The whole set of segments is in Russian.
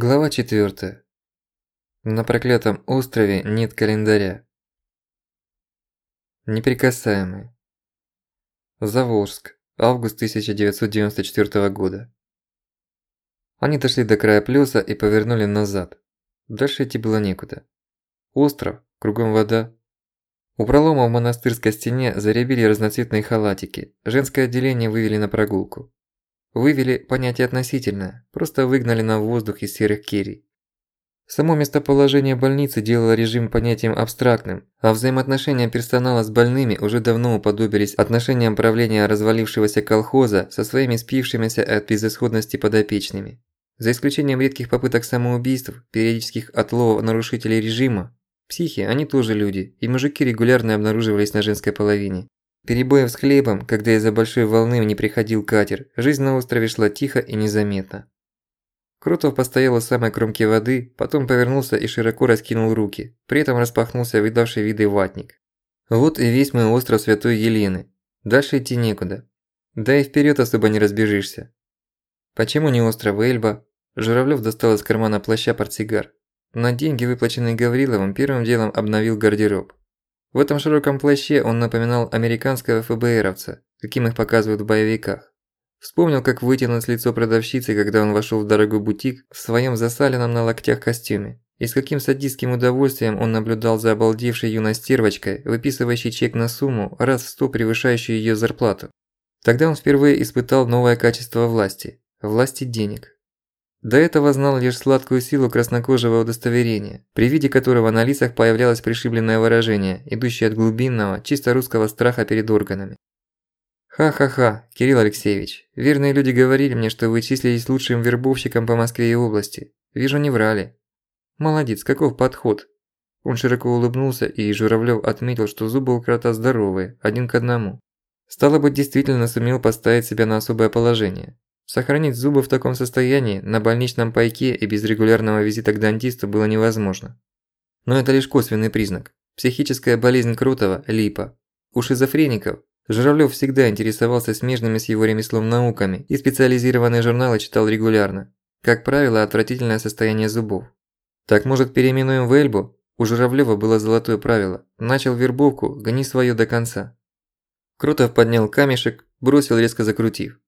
Глава 4. На проклятом острове нет календаря. Неприкасаемый. Заволжск. Август 1994 года. Они дошли до края плёса и повернули назад. Дальше идти было некуда. Остров, кругом вода. У пролома в монастырской стене заребили разноцветные халатики. Женское отделение вывели на прогулку. Вывели понятие относительное, просто выгнали на воздух из серых керий. Само местоположение больницы делало режим понятием абстрактным, а взаимоотношения персонала с больными уже давно уподобились отношениям правления развалившегося колхоза со своими спившимися от безысходности подопечными. За исключением редких попыток самоубийств, периодических отловов нарушителей режима, психи, они тоже люди, и мужики регулярно обнаруживались на женской половине. Перебоев с хлебом, когда из-за большой волны не приходил катер, жизнь на острове шла тихо и незаметно. Крутов постоял у самой кромки воды, потом повернулся и широко раскинул руки, при этом распахнулся видавший виды ватник. Вот и весь мой остров Святой Елены. Дальше идти некуда. Да и вперед особо не разбежишься. Почему не остров Эльба? Журавлёв достал из кармана плаща портсигар. На деньги, выплаченные Гавриловым, первым делом обновил гардероб. В этом широком плаще он напоминал американского ФБРовца, каким их показывают в боевиках. Вспомнил, как вытянулось лицо продавщицы, когда он вошел в дорогой бутик в своем засаленном на локтях костюме. И с каким садистским удовольствием он наблюдал за обалдевшей юной стервочкой, выписывающей чек на сумму, раз в сто превышающую её зарплату. Тогда он впервые испытал новое качество власти – власти денег. До этого знал лишь сладкую силу краснокожего удостоверения, при виде которого на лицах появлялось пришибленное выражение, идущее от глубинного, чисто русского страха перед органами. «Ха-ха-ха, Кирилл Алексеевич, верные люди говорили мне, что вы числились лучшим вербовщиком по Москве и области. Вижу, не врали. Молодец, каков подход?» Он широко улыбнулся, и Журавлёв отметил, что зубы у крота здоровые, один к одному. Стало быть, действительно сумел поставить себя на особое положение. Сохранить зубы в таком состоянии на больничном пайке и без регулярного визита к дантисту было невозможно. Но это лишь косвенный признак. Психическая болезнь Крутого – липа. У шизофреников Журавлёв всегда интересовался смежными с его ремеслом науками и специализированные журналы читал регулярно. Как правило, отвратительное состояние зубов. Так может переименуем в Эльбу? У Журавлёва было золотое правило. Начал вербовку, гони своё до конца. Крутов поднял камешек, бросил резко закрутив.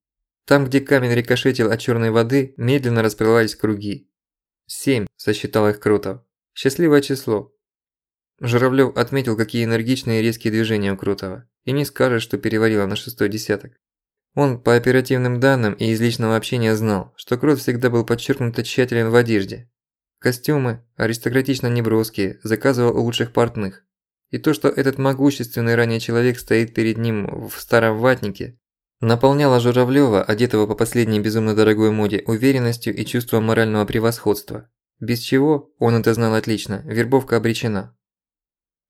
Там, где камень рикошетил от черной воды, медленно расплывались круги. «Семь», – сосчитал их Крутов. «Счастливое число». Журавлёв отметил, какие энергичные и резкие движения у Крутова. И не скажешь, что переварило на шестой десяток. Он по оперативным данным и из личного общения знал, что Крут всегда был подчеркнуто тщателен в одежде. Костюмы, аристократично неброские, заказывал у лучших портных. И то, что этот могущественный ранее человек стоит перед ним в старом ватнике, наполняла Журавлёва, одетого по последней безумно дорогой моде, уверенностью и чувством морального превосходства. Без чего, он это знал отлично, вербовка обречена.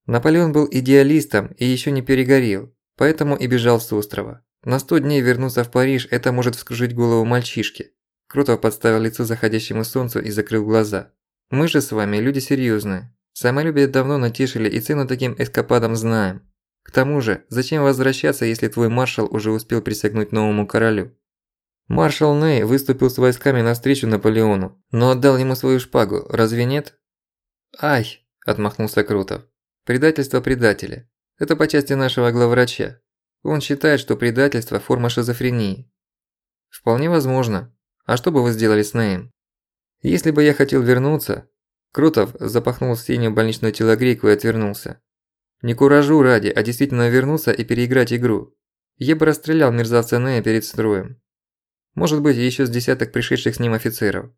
Наполеон был идеалистом и ещё не перегорел, поэтому и бежал с острова. На сто дней вернуться в Париж – это может вскружить голову мальчишке. Крутов подставил лицо заходящему солнцу и закрыл глаза. Мы же с вами люди серьёзные. Самолюбие давно натешили и цену таким эскападам знаем. К тому же, зачем возвращаться, если твой маршал уже успел присягнуть новому королю? Маршал Ней выступил с войсками навстречу Наполеону, но отдал ему свою шпагу, разве нет? Ай, отмахнулся Крутов. Предательство предателя. Это по части нашего главврача. Он считает, что предательство – форма шизофрении. Вполне возможно. А что бы вы сделали с Неем? Если бы я хотел вернуться... Крутов запахнул в синюю больничную телогрейку и отвернулся. Не куражу ради, а действительно вернуться и переиграть игру. Я бы расстрелял мерзавца Нея перед строем. Может быть, еще с десяток пришедших с ним офицеров.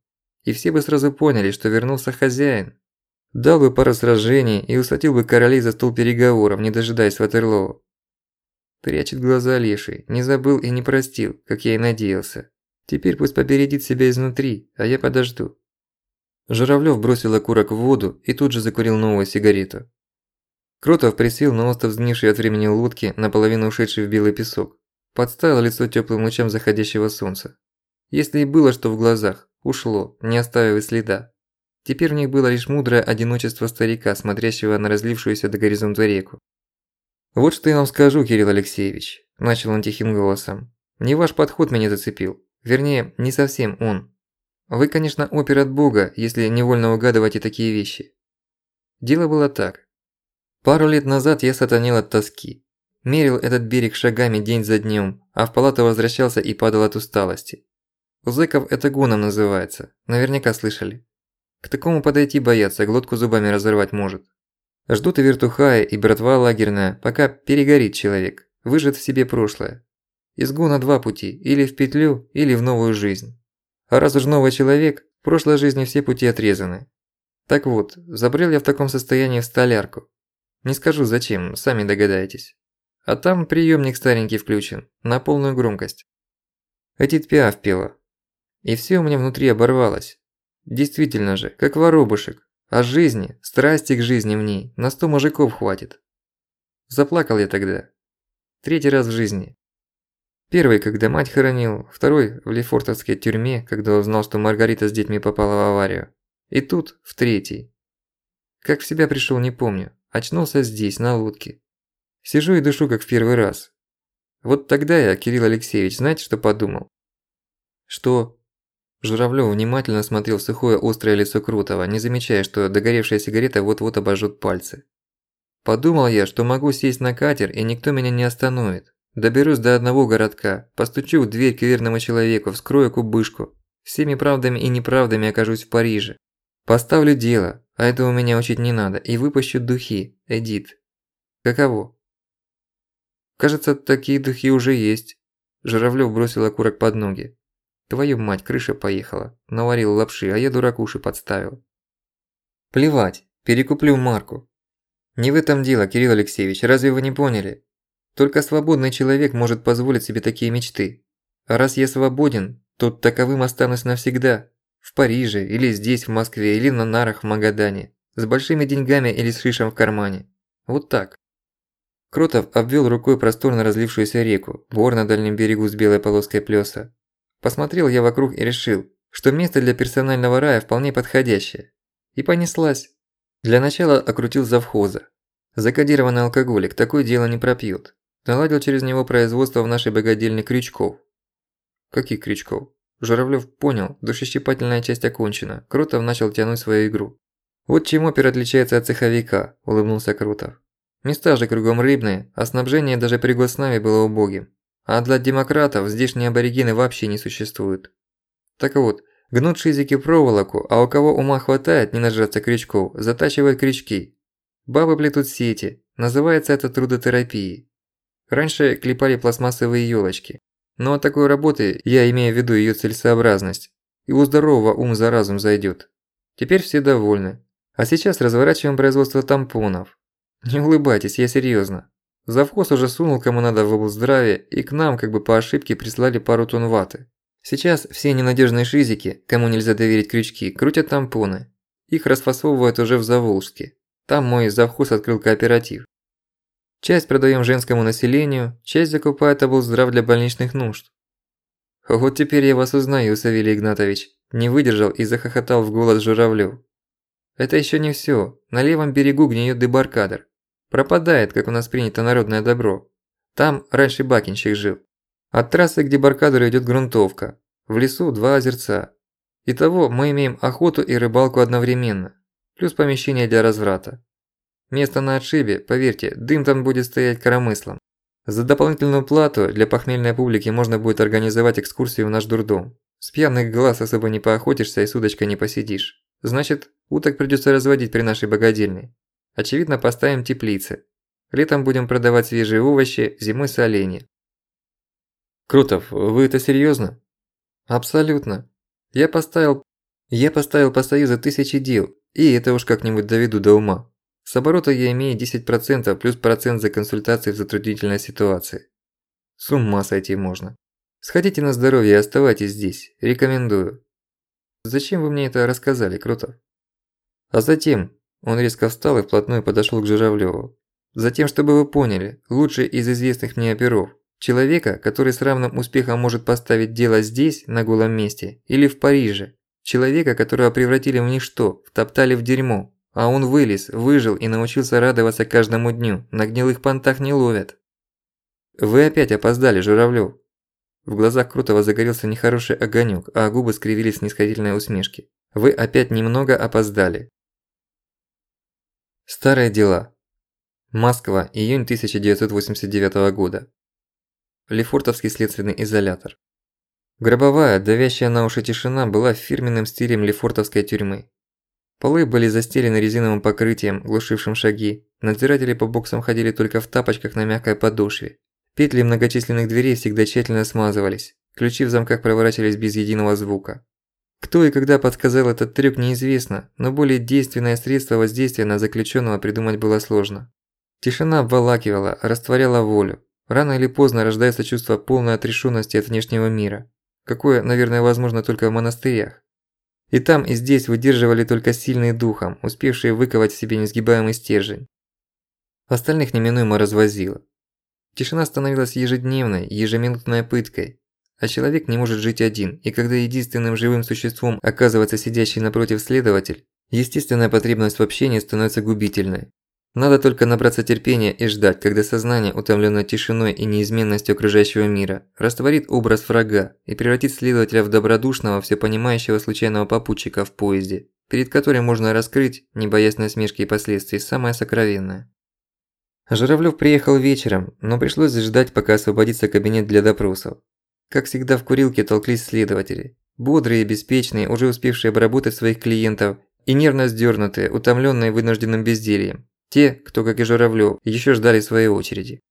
И все бы сразу поняли, что вернулся хозяин. Дал бы пару сражений и усадил бы королей за стол переговоров, не дожидаясь Ватерлоу. Прячет глаза леший, не забыл и не простил, как я и надеялся. Теперь пусть побередит себя изнутри, а я подожду. Журавлёв бросил окурок в воду и тут же закурил новую сигарету. Кротов присел на остов сгнившей от времени лодки, наполовину ушедшей в белый песок. Подставил лицо теплым лучам заходящего солнца. Если и было что в глазах, ушло, не оставив и следа. Теперь в них было лишь мудрое одиночество старика, смотрящего на разлившуюся до горизонта реку. «Вот что я вам скажу, Кирилл Алексеевич», – начал он тихим голосом. «Не ваш подход меня зацепил. Вернее, не совсем он. Вы, конечно, опер от бога, если невольно угадываете такие вещи. Дело было так. Пару лет назад я сатанел от тоски. Мерил этот берег шагами день за днем, а в палату возвращался и падал от усталости. У зэков это гуном называется, наверняка слышали. К такому подойти боятся, глотку зубами разорвать может. Ждут и вертухаи, и братва лагерная, пока перегорит человек, выжжет в себе прошлое. Из гуна два пути, или в петлю, или в новую жизнь. А раз уж новый человек, в прошлой жизни все пути отрезаны. Так вот, забрел я в таком состоянии в столярку. Не скажу зачем, сами догадаетесь. А там приемник старенький включен, на полную громкость. Эдит Пиаф пела. И все у меня внутри оборвалось. Действительно же, как воробушек. А жизни, страсти к жизни в ней, на сто мужиков хватит. Заплакал я тогда. Третий раз в жизни. Первый, когда мать хоронил, второй в Лефортовской тюрьме, когда узнал, что Маргарита с детьми попала в аварию. И тут, в третий. Как в себя пришел, не помню. Очнулся здесь, на лодке. Сижу и дышу, как в первый раз. Вот тогда я, Кирилл Алексеевич, знаете, что подумал? Что? Журавлёв внимательно смотрел в сухое острое лицо Крутого, не замечая, что догоревшая сигарета вот-вот обожжет пальцы. Подумал я, что могу сесть на катер, и никто меня не остановит. Доберусь до одного городка, постучу в дверь к верному человеку, вскрою кубышку. Всеми правдами и неправдами окажусь в Париже. Поставлю дело, а это у меня учить не надо, и выпущу духи, Эдит. Каково? Кажется, такие духи уже есть. Журавлёв бросил окурок под ноги. Твою мать, крыша поехала. Наварил лапши, а я дуракуши подставил. Плевать, перекуплю марку. Не в этом дело, Кирилл Алексеевич, разве вы не поняли? Только свободный человек может позволить себе такие мечты. А раз я свободен, то таковым останусь навсегда. В Париже, или здесь, в Москве, или на нарах в Магадане. С большими деньгами или с шишем в кармане. Вот так. Кротов обвел рукой просторно разлившуюся реку, бор на дальнем берегу с белой полоской плёса. Посмотрел я вокруг и решил, что место для персонального рая вполне подходящее. И понеслась. Для начала окрутил завхоза. Закодированный алкоголик такое дело не пропьет. Наладил через него производство в нашей богадельне крючков. Каких крючков? Журавлёв понял, душещипательная часть окончена. Крутов начал тянуть свою игру. Вот чем опер отличается от цеховика, улыбнулся Крутов. Места же кругом рыбные, а снабжение даже при госнаве было убогим. А для демократов здешние аборигены вообще не существуют. Так вот, гнут шизики проволоку, а у кого ума хватает не нажаться крючков, затачивают крючки. Бабы плетут сети, называется это трудотерапией. Раньше клепали пластмассовые ёлочки. Но от такой работы я имею в виду её целесообразность. И у здорового ум за разум зайдёт. Теперь все довольны. А сейчас разворачиваем производство тампонов. Не улыбайтесь, я серьёзно. Завхоз уже сунул кому надо в облздраве, и к нам как бы по ошибке прислали пару тонн ваты. Сейчас все ненадежные шизики, кому нельзя доверить крючки, крутят тампоны. Их расфасовывают уже в Заволжске. Там мой завхоз открыл кооператив. Часть продаем женскому населению, часть закупает облздрав для больничных нужд. Вот теперь я вас узнаю, Савелий Игнатович. Не выдержал и захохотал в голос Журавлёв. Это еще не все. На левом берегу гниет дебаркадер. Пропадает, как у нас принято народное добро. Там раньше бакинщик жил. От трассы к дебаркадеру идет грунтовка. В лесу два озерца. Итого мы имеем охоту и рыбалку одновременно. Плюс помещение для разврата. Место на отшибе, поверьте, дым там будет стоять коромыслом. За дополнительную плату для похмельной публики можно будет организовать экскурсию в наш дурдом. С пьяных глаз особо не поохотишься и с удочкой не посидишь. Значит, уток придётся разводить при нашей богадельне. Очевидно, поставим теплицы. Летом будем продавать свежие овощи, зимой соленья. Крутов, вы это серьёзно? Абсолютно. Я поставил... Я поставил по Союзу тысячи дел, и это уж как-нибудь доведу до ума. С оборота я имею 10% плюс процент за консультации в затруднительной ситуации. С ума сойти можно. Сходите на здоровье и оставайтесь здесь. Рекомендую. Зачем вы мне это рассказали, Крутов? А затем, он резко встал и вплотную подошёл к Журавлёву. Затем, чтобы вы поняли, лучший из известных мне оперов. Человека, который с равным успехом может поставить дело здесь, на голом месте, или в Париже. Человека, которого превратили в ничто, втоптали в дерьмо. А он вылез, выжил и научился радоваться каждому дню. На гнилых понтах не ловят. Вы опять опоздали, Журавлёв. В глазах Крутого загорелся нехороший огонёк, а губы скривились в снисходительной усмешке. «Вы опять немного опоздали». Старые дела. Москва, июнь 1989 года. Лефортовский следственный изолятор. Гробовая, давящая на уши тишина была фирменным стилем лефортовской тюрьмы. Полы были застелены резиновым покрытием, глушившим шаги. Надзиратели по боксам ходили только в тапочках на мягкой подошве. Петли многочисленных дверей всегда тщательно смазывались. Ключи в замках проворачивались без единого звука. Кто и когда подсказал этот трюк неизвестно, но более действенное средство воздействия на заключенного придумать было сложно. Тишина обволакивала, растворяла волю. Рано или поздно рождается чувство полной отрешенности от внешнего мира. Какое, наверное, возможно только в монастырях. И там, и здесь выдерживали только сильные духом, успевшие выковать в себе несгибаемый стержень. Остальных неминуемо развозило. Тишина становилась ежедневной, ежеминутной пыткой. А человек не может жить один, и когда единственным живым существом оказывается сидящий напротив следователь, естественная потребность в общении становится губительной. Надо только набраться терпения и ждать, когда сознание, утомленное тишиной и неизменностью окружающего мира, растворит образ врага и превратит следователя в добродушного, всепонимающего случайного попутчика в поезде, перед которым можно раскрыть, не боясь насмешки и последствий, самое сокровенное. Журавлёв приехал вечером, но пришлось ждать, пока освободится кабинет для допросов. Как всегда в курилке толклись следователи. Бодрые, беспечные, уже успевшие обработать своих клиентов, и нервно сдёрнутые, утомлённые вынужденным бездельем. Те, кто, как и Журавлёв, ещё ждали своей очереди.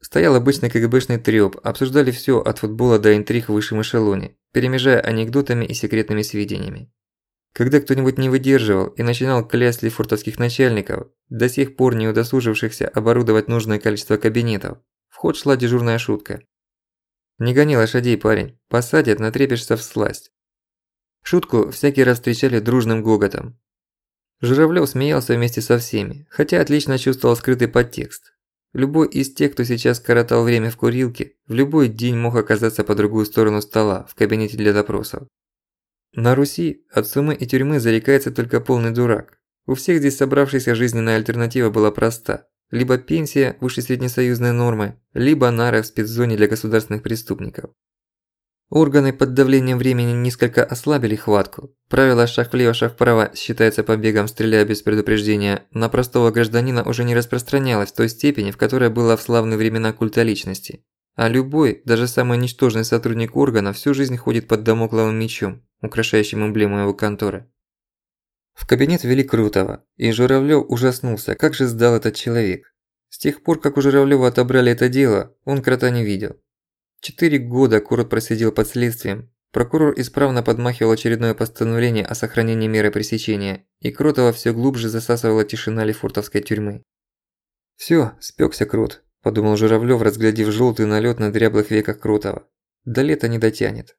Стоял обычный КГБшный трёп, обсуждали всё от футбола до интриг в высшем эшелоне, перемежая анекдотами и секретными сведениями. Когда кто-нибудь не выдерживал и начинал клясть лефортовских начальников, до сих пор не удосужившихся оборудовать нужное количество кабинетов, в ход шла дежурная шутка. «Не гони лошадей, парень, посадят, натрепишься в сласть». Шутку всякий раз встречали дружным гоготом, Журавлёв смеялся вместе со всеми, хотя отлично чувствовал скрытый подтекст. Любой из тех, кто сейчас коротал время в курилке, в любой день мог оказаться по другую сторону стола, в кабинете для допросов. На Руси от сумы и тюрьмы зарекается только полный дурак. У всех здесь собравшихся жизненная альтернатива была проста. Либо пенсия выше среднесоюзной нормы, либо нары в спецзоне для государственных преступников. Органы под давлением времени несколько ослабили хватку. Правило «шаг влево, шаг вправо» считается побегом, стреляя без предупреждения, на простого гражданина уже не распространялось в той степени, в которой было в славные времена культа личности. А любой, даже самый ничтожный сотрудник органа всю жизнь ходит под домокловым мечом, украшающим эмблему его конторы. В кабинет ввели Крутого, и Журавлёв ужаснулся, как же сдал этот человек. С тех пор, как у Журавлёва отобрали это дело, он крота не видел. Четыре года Курот просидел под следствием. Прокурор исправно подмахивал очередное постановление о сохранении меры пресечения, и Кротова все глубже засасывала тишина лефортовской тюрьмы. Всё, спекся Крот», – подумал Журавлёв, разглядев желтый налет на дряблых веках Кротова. «До лета не дотянет».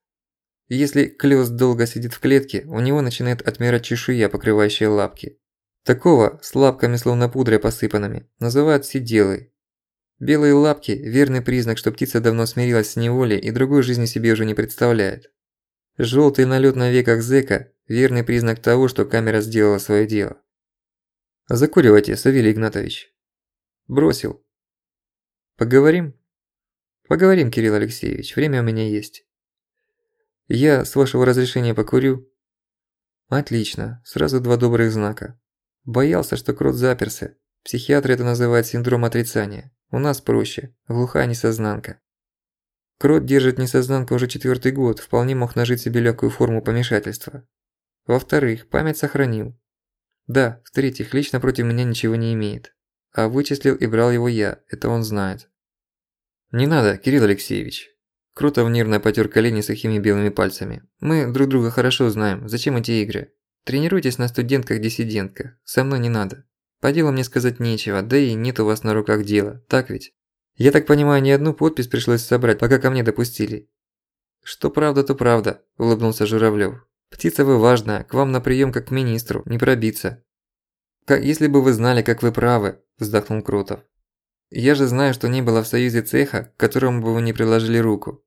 Если клёс долго сидит в клетке, у него начинает отмирать чешуя, покрывающая лапки. Такого, с лапками словно пудрой посыпанными, называют сиделой, Белые лапки – верный признак, что птица давно смирилась с неволей и другой жизни себе уже не представляет. Желтый налет на веках зэка – верный признак того, что камера сделала свое дело. «Закуривайте, Савелий Игнатович». «Бросил». «Поговорим?» «Поговорим, Кирилл Алексеевич, время у меня есть». «Я, с вашего разрешения, покурю?» «Отлично, сразу два добрых знака. Боялся, что крот заперся. Психиатры это называют синдром отрицания. У нас проще, глухая несознанка. Крот держит несознанку уже четвертый год, вполне мог нажить себе легкую форму помешательства. Во-вторых, память сохранил. Да, в-третьих, лично против меня ничего не имеет. А вычислил и брал его я, это он знает. Не надо, Кирилл Алексеевич. Крутов нервно потер колени сухими белыми пальцами. Мы друг друга хорошо знаем, зачем эти игры? Тренируйтесь на студентках-диссидентках, со мной не надо. По делу мне сказать нечего, да и нет у вас на руках дела, так ведь? Я так понимаю, ни одну подпись пришлось собрать, пока ко мне допустили. Что правда, то правда, улыбнулся Журавлёв. Птица вы важная, к вам на приём как к министру, не пробиться. Как, если бы вы знали, как вы правы, вздохнул Крутов. Я же знаю, что не было в союзе цеха, к которому бы вы не приложили руку.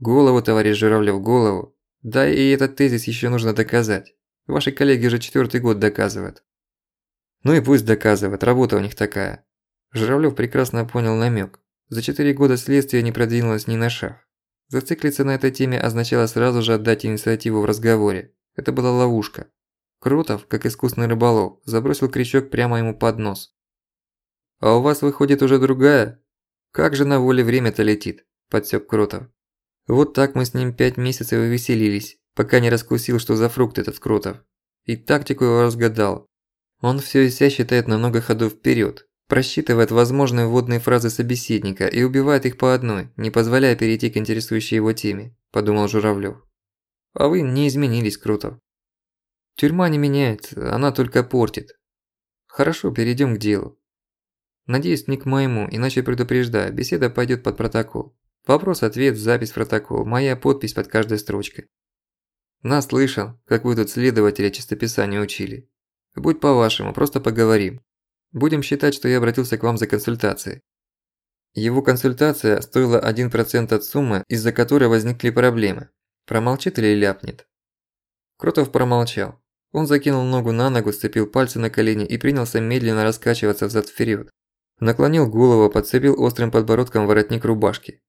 Голову, товарищ Журавлёв, голову. Да и этот тезис ещё нужно доказать. Ваши коллеги уже четвёртый год доказывают. Ну и пусть доказывает, работа у них такая. Журавлёв прекрасно понял намёк. За четыре года следствие не продвинулось ни на шаг. Зациклиться на этой теме означало сразу же отдать инициативу в разговоре. Это была ловушка. Крутов, как искусный рыболов, забросил крючок прямо ему под нос. «А у вас выходит уже другая? Как же на воле время-то летит?» – подсёк Крутов. Вот так мы с ним пять месяцев и веселились, пока не раскусил, что за фрукт этот Крутов. И тактику его разгадал. Он всё и вся считает на много ходов вперёд, просчитывает возможные вводные фразы собеседника и убивает их по одной, не позволяя перейти к интересующей его теме, подумал Журавлёв. А вы не изменились, Крутов. Тюрьма не меняет, она только портит. Хорошо, перейдём к делу. Надеюсь, не к моему, иначе предупреждаю, беседа пойдёт под протокол. Вопрос-ответ, запись в протокол, моя подпись под каждой строчкой. Наслышан, как вы тут следователя чистописания учили. Будь по-вашему, просто поговорим. Будем считать, что я обратился к вам за консультацией. Его консультация стоила 1% от суммы, из-за которой возникли проблемы. Промолчит или ляпнет? Кротов промолчал. Он закинул ногу на ногу, сцепил пальцы на колени и принялся медленно раскачиваться взад вперед. Наклонил голову, подцепил острым подбородком воротник рубашки.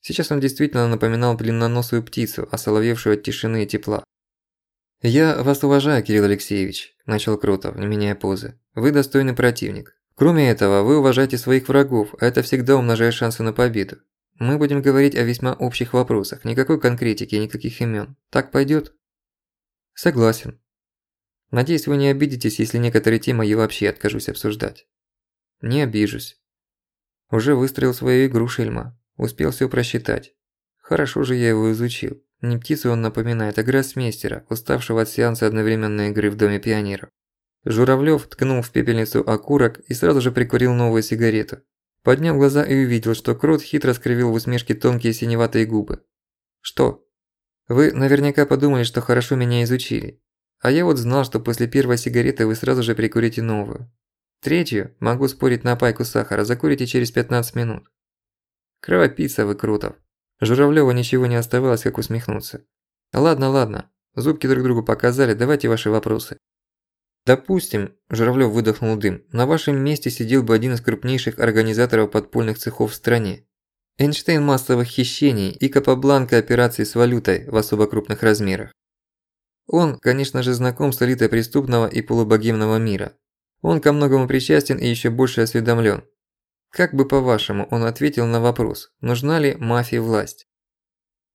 Сейчас он действительно напоминал длинноносую птицу, осоловевшую от тишины и тепла. «Я вас уважаю, Кирилл Алексеевич», – начал Крутов, не меняя позы. «Вы достойный противник. Кроме этого, вы уважаете своих врагов, а это всегда умножает шансы на победу. Мы будем говорить о весьма общих вопросах, никакой конкретики, никаких имен. Так пойдет? Согласен. Надеюсь, вы не обидитесь, если некоторые темы я вообще откажусь обсуждать. Не обижусь. Уже выстроил свою игру Шельма. Успел все просчитать. Хорошо же я его изучил. Не птицу он напоминает, а гроссмейстера, уставшего от сеанса одновременной игры в Доме пионеров. Журавлёв ткнул в пепельницу окурок и сразу же прикурил новую сигарету. Поднял глаза и увидел, что Крот хитро скривил в усмешке тонкие синеватые губы. «Что? Вы наверняка подумали, что хорошо меня изучили. А я вот знал, что после первой сигареты вы сразу же прикурите новую. Третью, могу спорить на пайку сахара, закурите через 15 минут. Кровопийца вы, Крутов. Журавлёву ничего не оставалось, как усмехнуться. Ладно, ладно. Зубки друг другу показали, давайте ваши вопросы. Допустим, Журавлёв выдохнул дым, на вашем месте сидел бы один из крупнейших организаторов подпольных цехов в стране. Эйнштейн массовых хищений и Капабланка операций с валютой в особо крупных размерах. Он, конечно же, знаком с элитой преступного и полубогемного мира. Он ко многому причастен и ещё больше осведомлен. Как бы по-вашему он ответил на вопрос, нужна ли мафии власть?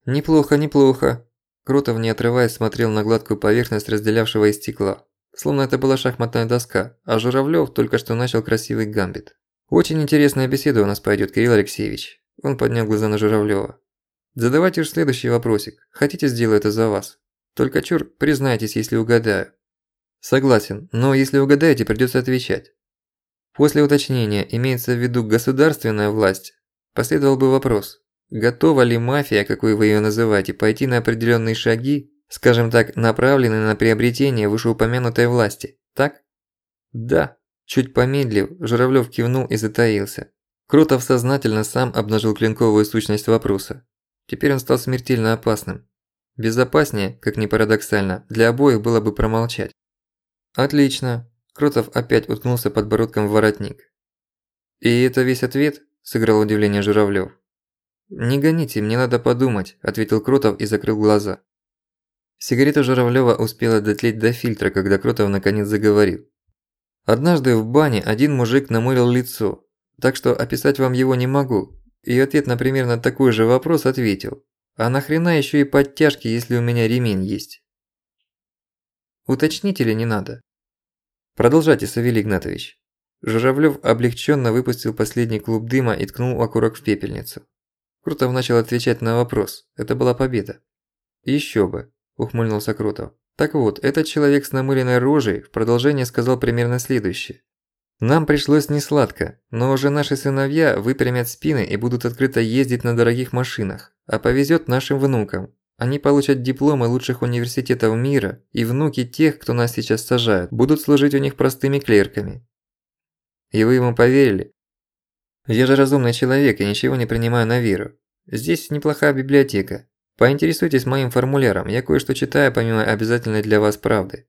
Неплохо, неплохо. Крутов, не отрываясь, смотрел на гладкую поверхность разделявшего из стекла. Словно это была шахматная доска, а Журавлёв только что начал красивый гамбит. «Очень интересная беседа у нас пойдёт, Кирилл Алексеевич». Он поднял глаза на Журавлёва. «Задавайте уж следующий вопросик. Хотите, сделаю это за вас. Только чур, признайтесь, если угадаю». «Согласен, но если угадаете, придётся отвечать. После уточнения имеется в виду государственная власть, последовал бы вопрос, готова ли мафия, какой вы её называете, пойти на определённые шаги, скажем так, направленные на приобретение вышеупомянутой власти, так? Да. Чуть помедлив, Журавлёв кивнул и затаился. Крутов сознательно сам обнажил клинковую сущность вопроса. Теперь он стал смертельно опасным. Безопаснее, как ни парадоксально, для обоих было бы промолчать. Отлично, Кротов опять уткнулся подбородком в воротник. «И это весь ответ?» – сыграл удивление Журавлёв. «Не гоните, мне надо подумать», – ответил Кротов и закрыл глаза. Сигарета Журавлёва успела дотлеть до фильтра, когда Кротов наконец заговорил. Однажды в бане один мужик намылил лицо, так что описать вам его не могу. И ответ на примерно такой же вопрос ответил. А нахрена ещё и подтяжки, если у меня ремень есть? Уточнить или не надо? Продолжайте, Савелий Игнатович. Журавлёв облегченно выпустил последний клуб дыма и ткнул окурок в пепельницу. Крутов начал отвечать на вопрос. Это была победа. Еще бы, ухмыльнулся Крутов. Так вот, этот человек с намыленной рожей в продолжение сказал примерно следующее. Нам пришлось несладко, но уже наши сыновья выпрямят спины и будут открыто ездить на дорогих машинах, а повезет нашим внукам, они получат дипломы лучших университетов мира, и внуки тех, кто нас сейчас сажают, будут служить у них простыми клерками. И вы ему поверили? Я же разумный человек и ничего не принимаю на веру. Здесь неплохая библиотека. Поинтересуйтесь моим формуляром, я кое-что читаю помимо обязательной для вас правды.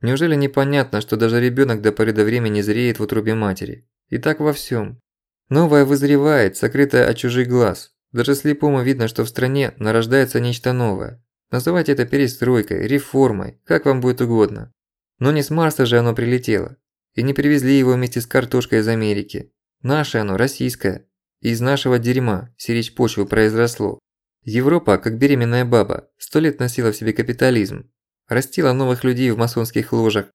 Неужели непонятно, что даже ребёнок до поры до времени зреет в утробе матери? И так во всём. Новое вызревает, сокрытое от чужих глаз. Даже слепому видно, что в стране нарождается нечто новое. Называйте это перестройкой, реформой, как вам будет угодно. Но не с Марса же оно прилетело. И не привезли его вместе с картошкой из Америки. Наше оно, российское. И из нашего дерьма, сиречь почвы, произросло. Европа, как беременная баба, сто лет носила в себе капитализм. Растила новых людей в масонских ложах.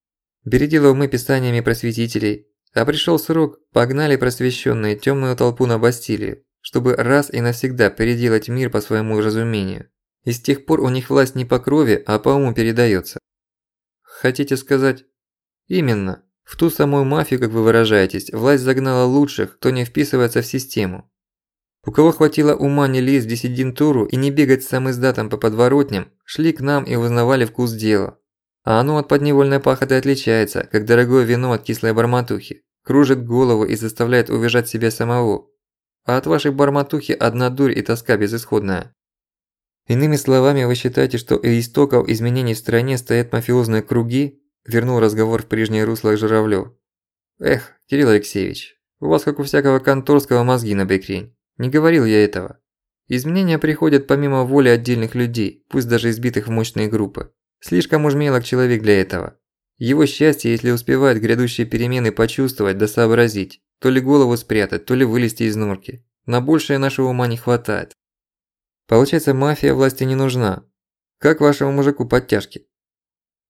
Бередила умы писаниями просветителей. А пришел срок, погнали просвещенные темную толпу на Бастилию, чтобы раз и навсегда переделать мир по своему разумению. И с тех пор у них власть не по крови, а по уму передается. Хотите сказать? Именно. В ту самую мафию, как вы выражаетесь, власть загнала лучших, кто не вписывается в систему. У кого хватило ума не лезть в диссидентуру и не бегать с самым издатом по подворотням, шли к нам и узнавали вкус дела. А оно от подневольной пахоты отличается, как дорогое вино от кислой барматухи. Кружит голову и заставляет уважать себя самого. А от вашей барматухи одна дурь и тоска безысходная. Иными словами, вы считаете, что у истоков изменений в стране стоят мафиозные круги? Вернул разговор в прежнее русло Журавлёв. Эх, Кирилл Алексеевич, у вас как у всякого конторского мозги на бекрень. Не говорил я этого. Изменения приходят помимо воли отдельных людей, пусть даже избитых в мощные группы. Слишком уж мелок человек для этого. Его счастье, если успевает грядущие перемены почувствовать да сообразить, то ли голову спрятать, то ли вылезти из норки. На большее нашего ума не хватает. Получается, мафия власти не нужна. Как вашему мужику подтяжки?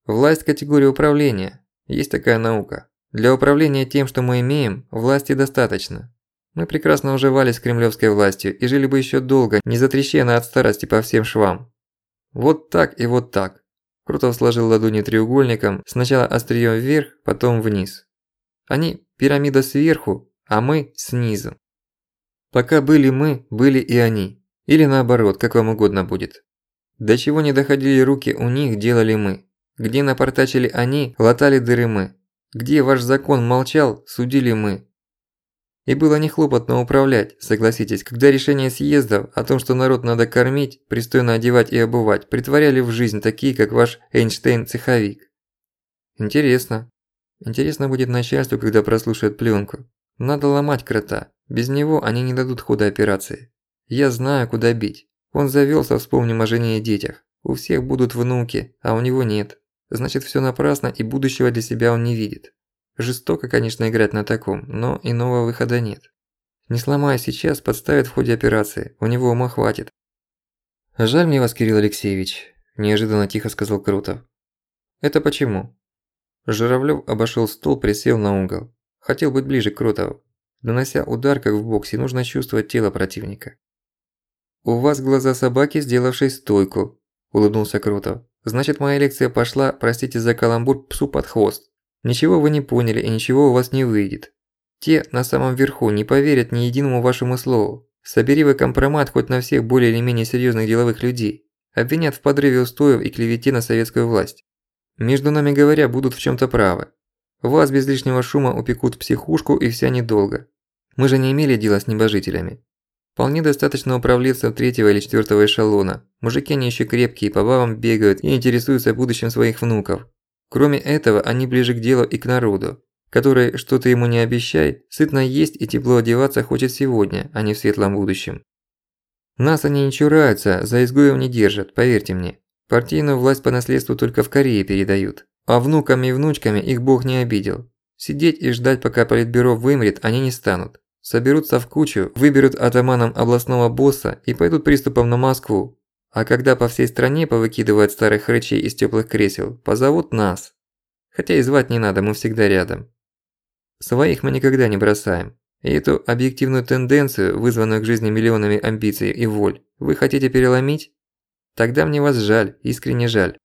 Власть – категория управления. Есть такая наука. Для управления тем, что мы имеем, власти достаточно. Мы прекрасно уживались с кремлевской властью и жили бы еще долго, не затрещена от старости по всем швам. Вот так и вот так. Крутов сложил ладони треугольником, сначала острием вверх, потом вниз. Они – пирамида сверху, а мы – снизу. Пока были мы, были и они. Или наоборот, как вам угодно будет. До чего не доходили руки у них, делали мы. Где напортачили они, латали дыры мы. Где ваш закон молчал, судили мы. И было не хлопотно управлять, согласитесь, когда решения съездов о том, что народ надо кормить, пристойно одевать и обувать, притворяли в жизнь такие, как ваш Эйнштейн-цеховик. Интересно. Интересно будет начальству, когда прослушает пленку. Надо ломать крота. Без него они не дадут хода операции. Я знаю, куда бить. Он завелся, вспомним о жене и детях. У всех будут внуки, а у него нет. Значит, все напрасно и будущего для себя он не видит. Жестоко, конечно, играть на таком, но иного выхода нет. Не сломая сейчас, подставит в ходе операции, у него ума хватит. «Жаль мне вас, Кирилл Алексеевич», – неожиданно тихо сказал Крутов. «Это почему?» Журавлёв обошёл стол, присел на угол. Хотел быть ближе к Крутову. Нанося удар, как в боксе, нужно чувствовать тело противника. «У вас глаза собаки, сделавшей стойку», – улыбнулся Крутов. «Значит, моя лекция пошла, простите за каламбур, псу под хвост. Ничего вы не поняли и ничего у вас не выйдет. Те на самом верху не поверят ни единому вашему слову. Собери вы компромат хоть на всех более или менее серьёзных деловых людей. Обвинят в подрыве устоев и клевете на советскую власть. Между нами говоря, будут в чём-то правы. Вас без лишнего шума упекут в психушку и вся недолго. Мы же не имели дела с небожителями. Вполне достаточно управленцев третьего или четвёртого эшелона. Мужики они ещё крепкие, по бабам бегают и интересуются будущим своих внуков. Кроме этого, они ближе к делу и к народу, который, что ты ему не обещай, сытно есть и тепло одеваться хочет сегодня, а не в светлом будущем. Нас они не чураются, за изгоев не держат, поверьте мне. Партийную власть по наследству только в Корее передают. А внуками и внучками их бог не обидел. Сидеть и ждать, пока политбюро вымрет, они не станут соберутся в кучу, выберут атаманом областного босса и пойдут приступом на Москву. А когда по всей стране повыкидывают старых хрычей из тёплых кресел, позовут нас. Хотя и звать не надо, мы всегда рядом. Своих мы никогда не бросаем. И эту объективную тенденцию, вызванную к жизни миллионами амбиций и воль, вы хотите переломить? Тогда мне вас жаль, искренне жаль.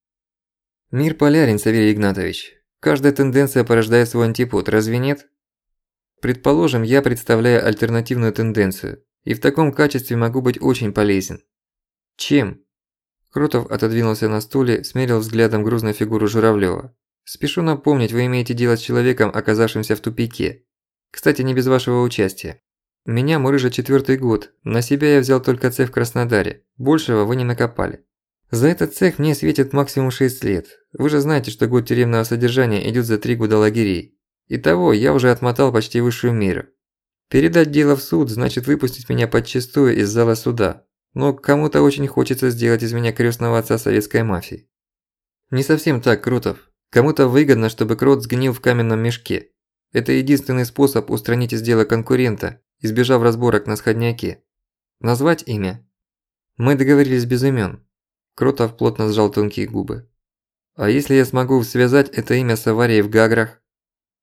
Мир полярен, Савелий Игнатович. Каждая тенденция порождает свой антипод, разве нет? Предположим, я представляю альтернативную тенденцию, и в таком качестве могу быть очень полезен. Чем? Крутов отодвинулся на стуле, смерил взглядом грузную фигуру Журавлёва. Спешу напомнить, вы имеете дело с человеком, оказавшимся в тупике. Кстати, не без вашего участия. Меня мурыжа четвёртый год, на себя я взял только цех в Краснодаре, большего вы не накопали. За этот цех мне светит максимум 6 лет. Вы же знаете, что год тюремного содержания идёт за 3 года лагерей. Итого, я уже отмотал почти высшую меру. Передать дело в суд значит выпустить меня подчистую из зала суда. Но кому-то очень хочется сделать из меня крестного отца советской мафии. Не совсем так, Крутов. Кому-то выгодно, чтобы Крот сгнил в каменном мешке. Это единственный способ устранить из дела конкурента, избежав разборок на сходняке. Назвать имя? Мы договорились без имен. Кротов плотно сжал тонкие губы. А если я смогу связать это имя с аварией в Гаграх?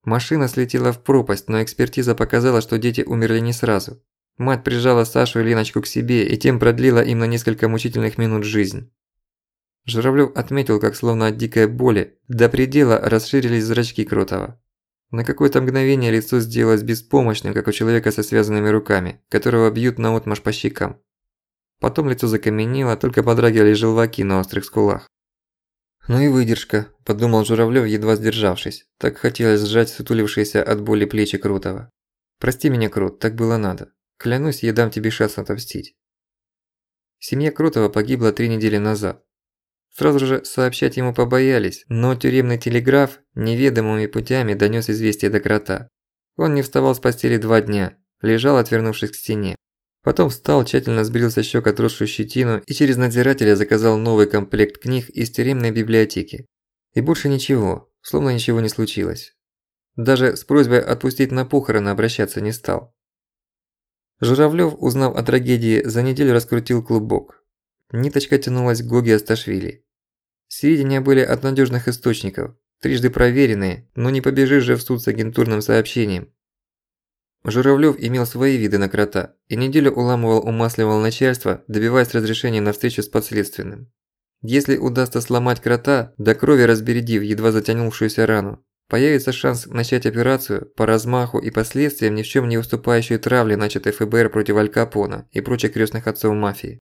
Машина слетела в пропасть, но экспертиза показала, что дети умерли не сразу. Мать прижала Сашу и Леночку к себе и тем продлила им на несколько мучительных минут жизнь. Журавлёв отметил, как словно от дикой боли до предела расширились зрачки Кротова. На какое-то мгновение лицо сделалось беспомощным, как у человека со связанными руками, которого бьют наотмашь по щекам. Потом лицо закаменело, только подрагивали желваки на острых скулах. «Ну и выдержка», – подумал Журавлёв, едва сдержавшись. Так хотелось сжать сутулившиеся от боли плечи Крутого. «Прости меня, Крут, так было надо. Клянусь, я дам тебе шанс отомстить». Семья Крутого погибла три недели назад. Сразу же сообщать ему побоялись, но тюремный телеграф неведомыми путями донёс известие до Крота. Он не вставал с постели два дня, лежал, отвернувшись к стене. Потом встал, тщательно сбрил со щек отросшую щетину и через надзирателя заказал новый комплект книг из тюремной библиотеки. И больше ничего, словно ничего не случилось. Даже с просьбой отпустить на похороны обращаться не стал. Журавлёв, узнав о трагедии, за неделю раскрутил клубок. Ниточка тянулась к Гоге Асташвили. Сведения были от надежных источников, трижды проверенные, но не побежишь же в суд с агентурным сообщением, Журавлёв имел свои виды на крота и неделю уламывал умасливал начальство, добиваясь разрешения на встречу с подследственным. Если удастся сломать крота, до крови разбередив едва затянувшуюся рану, появится шанс начать операцию по размаху и последствиям ни в чем не уступающей травли, начатой ФБР против Аль Капона и прочих крестных отцов мафии.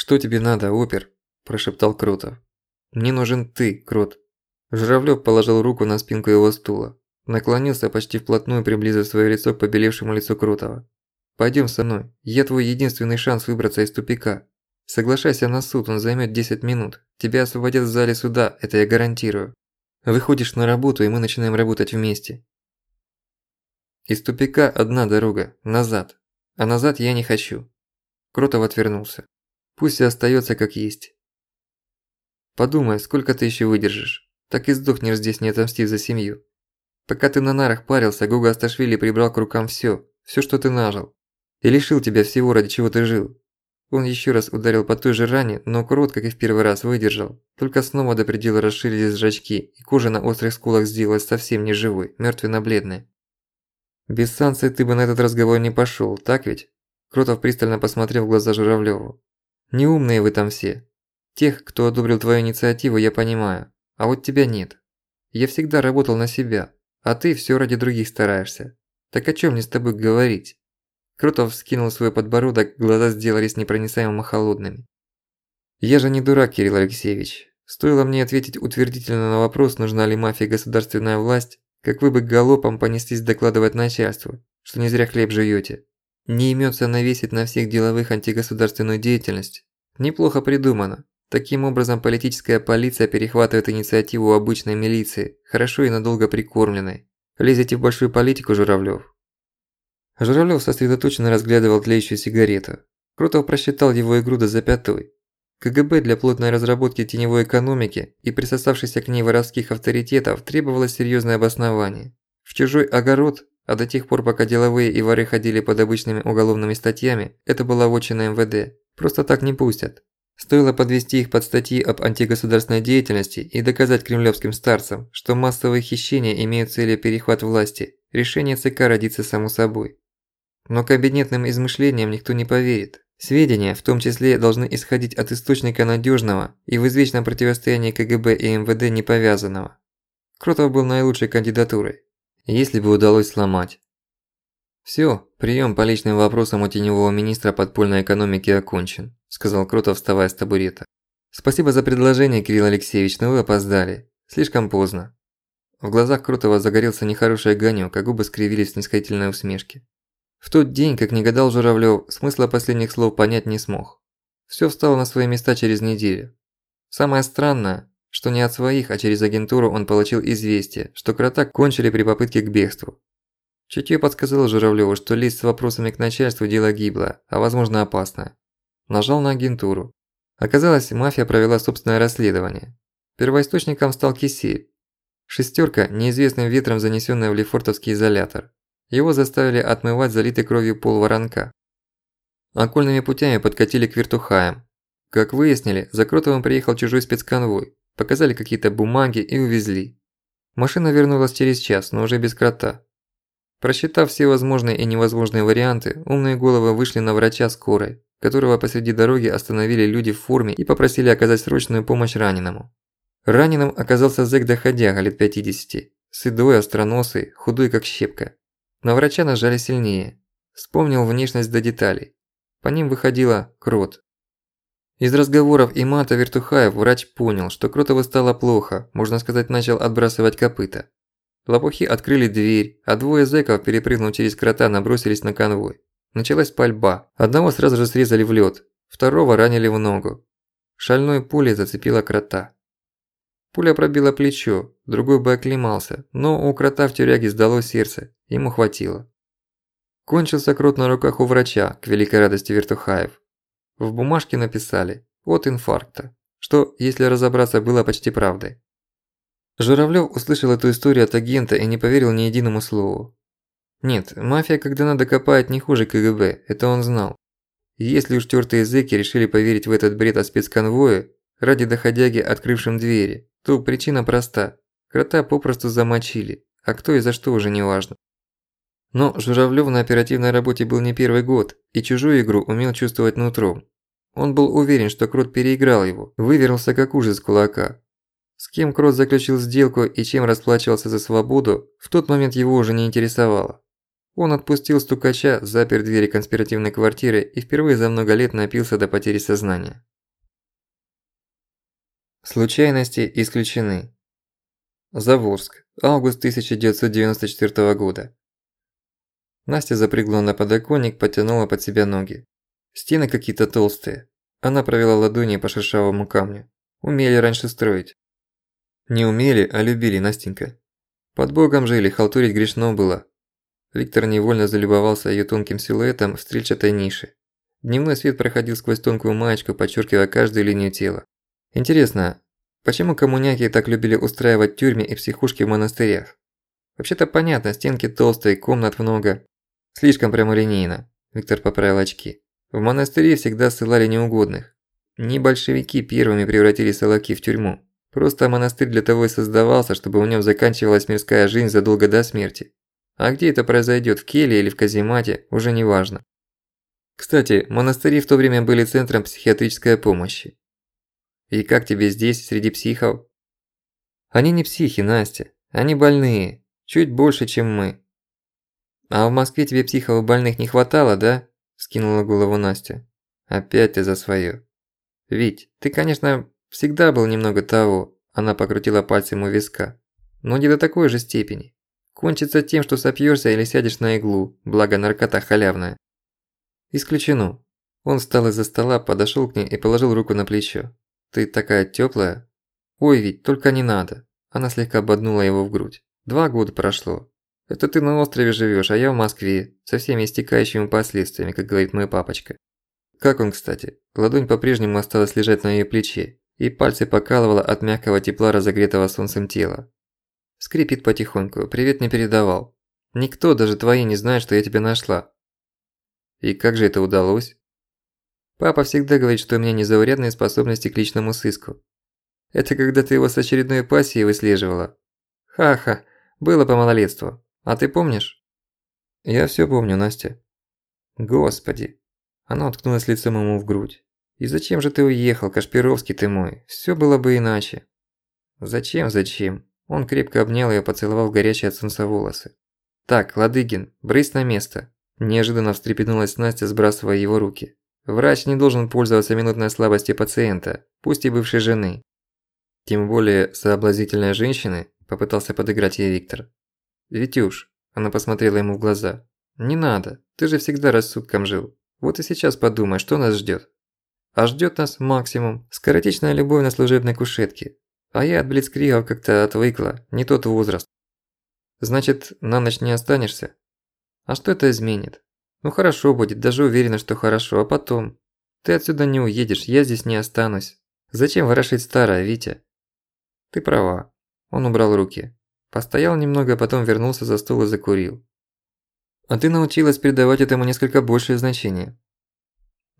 «Что тебе надо, опер?» – прошептал Крутов. «Мне нужен ты, Крот». Журавлёв положил руку на спинку его стула. Наклонился почти вплотную, приблизив своё лицо к побелевшему лицу Крутого. «Пойдём со мной. Я твой единственный шанс выбраться из тупика. Соглашайся на суд, он займёт 10 минут. Тебя освободят в зале суда, это я гарантирую. Выходишь на работу, и мы начинаем работать вместе. Из тупика одна дорога – назад. А назад я не хочу». Кротов отвернулся. «Пусть все остаётся как есть. Подумай, сколько ты ещё выдержишь. Так и сдохнешь здесь, не отомстив за семью. Пока ты на нарах парился, Гуга Асташвили прибрал к рукам всё, всё, что ты нажил. И лишил тебя всего, ради чего ты жил. Он ещё раз ударил по той же ране, но Крот, как и в первый раз, выдержал. Только снова до предела расширились зрачки, и кожа на острых скулах сделалась совсем неживой, мертвенно-бледной. «Без санкций ты бы на этот разговор не пошёл, так ведь?» Кротов пристально посмотрел в глаза Журавлёву. «Неумные вы там все. Тех, кто одобрил твою инициативу, я понимаю. А вот тебя нет. Я всегда работал на себя, а ты всё ради других стараешься. Так о чём мне с тобой говорить?» Крутов скинул свой подбородок, глаза сделались непроницаемо холодными. «Я же не дурак, Кирилл Алексеевич. Стоило мне ответить утвердительно на вопрос, нужна ли мафии государственная власть, как вы бы галопом понеслись докладывать начальству, что не зря хлеб жуёте. Не имется навесить на всех деловых антигосударственную деятельность. Неплохо придумано. Таким образом, политическая полиция перехватывает инициативу обычной милиции, хорошо и надолго прикормленной. Лезете в большую политику, Журавлёв? Журавлёв сосредоточенно разглядывал тлеющую сигарету. Крутов просчитал его игру до запятой. КГБ для плотной разработки теневой экономики и присосавшихся к ней воровских авторитетов требовалось серьёзное обоснование. В чужой огород, а до тех пор, пока деловые и воры ходили под обычными уголовными статьями, это была вотчина МВД. Просто так не пустят. Стоило подвести их под статьи об антигосударственной деятельности и доказать кремлевским старцам, что массовые хищения имеют целью перехват власти, решение ЦК родится само собой. Но кабинетным измышлениям никто не поверит. Сведения, в том числе, должны исходить от источника надежного и в извечном противостоянии КГБ и МВД не повязанного. Кротов был наилучшей кандидатурой, если бы удалось сломать. Всё, приём по личным вопросам у теневого министра подпольной экономики окончен, сказал Крутов, вставая с табурета. Спасибо за предложение, Кирилл Алексеевич, но вы опоздали. Слишком поздно. В глазах Крутова загорелся нехороший огонёк, а губы скривились в снисходительной усмешке. В тот день, как не гадал Журавлёв, смысла последних слов понять не смог. Всё встало на свои места через неделю. Самое странное, что не от своих, а через агентуру он получил известие, что крота кончили при попытке к бегству. Чутье подсказало Журавлёву, что лезть с вопросами к начальству – дело гиблое, а возможно опасное. Нажал на агентуру. Оказалось, мафия провела собственное расследование. Первоисточником стал кисель. Шестерка, неизвестным ветром занесенная в Лефортовский изолятор. Его заставили отмывать залитый кровью пол воронка. Окольными путями подкатили к вертухаям. Как выяснили, за Кротовым приехал чужой спецконвой. Показали какие-то бумаги и увезли. Машина вернулась через час, но уже без крота. Просчитав все возможные и невозможные варианты, умные головы вышли на врача скорой, которого посреди дороги остановили люди в форме и попросили оказать срочную помощь раненому. Раненым оказался зэк-доходяга лет 50, седой, остроносый, худой как щепка. На врача нажали сильнее. Вспомнил внешность до деталей. По ним выходила крот. Из разговоров и мата Вертухаев врач понял, что Кротову стало плохо, можно сказать, начал отбрасывать копыта. Лопухи открыли дверь, а двое зэков, перепрыгнув через крота, набросились на конвой. Началась пальба. Одного сразу же срезали в лед, второго ранили в ногу. Шальной пулей зацепила крота. Пуля пробила плечо, другой бы оклемался, но у крота в тюряге сдало сердце, ему хватило. Кончился крот на руках у врача, к великой радости Вертухаев. В бумажке написали «от инфаркта», что, если разобраться, было почти правдой. Журавлёв услышал эту историю от агента и не поверил ни единому слову. Нет, мафия когда надо копает не хуже КГБ, это он знал. Если уж тёртые языки решили поверить в этот бред о спецконвое, ради доходяги, открывшим двери, то причина проста. Крота попросту замочили, а кто и за что уже не важно. Но Журавлёв на оперативной работе был не первый год, и чужую игру умел чувствовать нутром. Он был уверен, что Крот переиграл его, вывернулся как ужас кулака, с кем Крот заключил сделку и чем расплачивался за свободу, в тот момент его уже не интересовало. Он отпустил стукача, запер двери конспиративной квартиры и впервые за много лет напился до потери сознания. Случайности исключены. Заволжск. Август 1994 года. Настя запрыгнула на подоконник, потянула под себя ноги. Стены какие-то толстые. Она провела ладони по шершавому камню. Умели раньше строить. Не умели, а любили, Настенька. Под богом жили, халтурить грешно было. Виктор невольно залюбовался её тонким силуэтом в стрельчатой нише. Дневной свет проходил сквозь тонкую маечку, подчеркивая каждую линию тела. Интересно, почему коммуняки так любили устраивать тюрьмы и психушки в монастырях? Вообще-то понятно, стенки толстые, комнат много. Слишком прямолинейно. Виктор поправил очки. В монастыре всегда ссылали неугодных. Не большевики первыми превратили Солоки в тюрьму. Просто монастырь для того и создавался, чтобы в нем заканчивалась мирская жизнь задолго до смерти. А где это произойдет, в келье или в каземате, уже не важно. Кстати, монастыри в то время были центром психиатрической помощи. И как тебе здесь, среди психов? Они не психи, Настя. Они больные. Чуть больше, чем мы. А в Москве тебе психов и больных не хватало, да? Скинула голову Настя. Опять ты за своё. Вить, ты, конечно, Всегда был немного того, она покрутила пальцем у виска. Но не до такой же степени. Кончится тем, что сопьёшься или сядешь на иглу, благо наркота халявная. Исключено. Он встал из-за стола, подошёл к ней и положил руку на плечо. «Ты такая тёплая?» «Ой, ведь только не надо». Она слегка ободнула его в грудь. «Два года прошло. Это ты на острове живёшь, а я в Москве, со всеми истекающими последствиями, как говорит мой папочка». Как он, кстати? Ладонь по-прежнему осталась лежать на её плече, и пальцы покалывало от мягкого тепла разогретого солнцем тела. Скрипит потихоньку, привет не передавал. Никто, даже твои, не знает, что я тебя нашла. И как же это удалось? Папа всегда говорит, что у меня незаурядные способности к личному сыску. Это когда ты его с очередной пассией выслеживала. Ха-ха, было по малолетству. А ты помнишь? Я всё помню, Настя. Господи. Она уткнулась лицом ему в грудь. И зачем же ты уехал, Кашпировский ты мой? Всё было бы иначе. Зачем, зачем? Он крепко обнял её, поцеловал горячие от солнца волосы. Так, Ладыгин, брысь на место. Неожиданно встрепенулась Настя, сбрасывая его руки. Врач не должен пользоваться минутной слабостью пациента, пусть и бывшей жены. Тем более соблазнительной женщины, попытался подыграть ей Виктор. «Витюш», она посмотрела ему в глаза, «не надо, ты же всегда рассудком жил. Вот и сейчас подумай, что нас ждёт». А ждёт нас максимум скоротечная любовь на служебной кушетке. А я от блицкригов как-то отвыкла, не тот возраст. Значит, на ночь не останешься? А что это изменит? Ну хорошо будет, даже уверена, что хорошо, а потом? Ты отсюда не уедешь, я здесь не останусь. Зачем ворошить старое, Витя? Ты права. Он убрал руки. Постоял немного, а потом вернулся за стол и закурил. А ты научилась придавать этому несколько большее значение.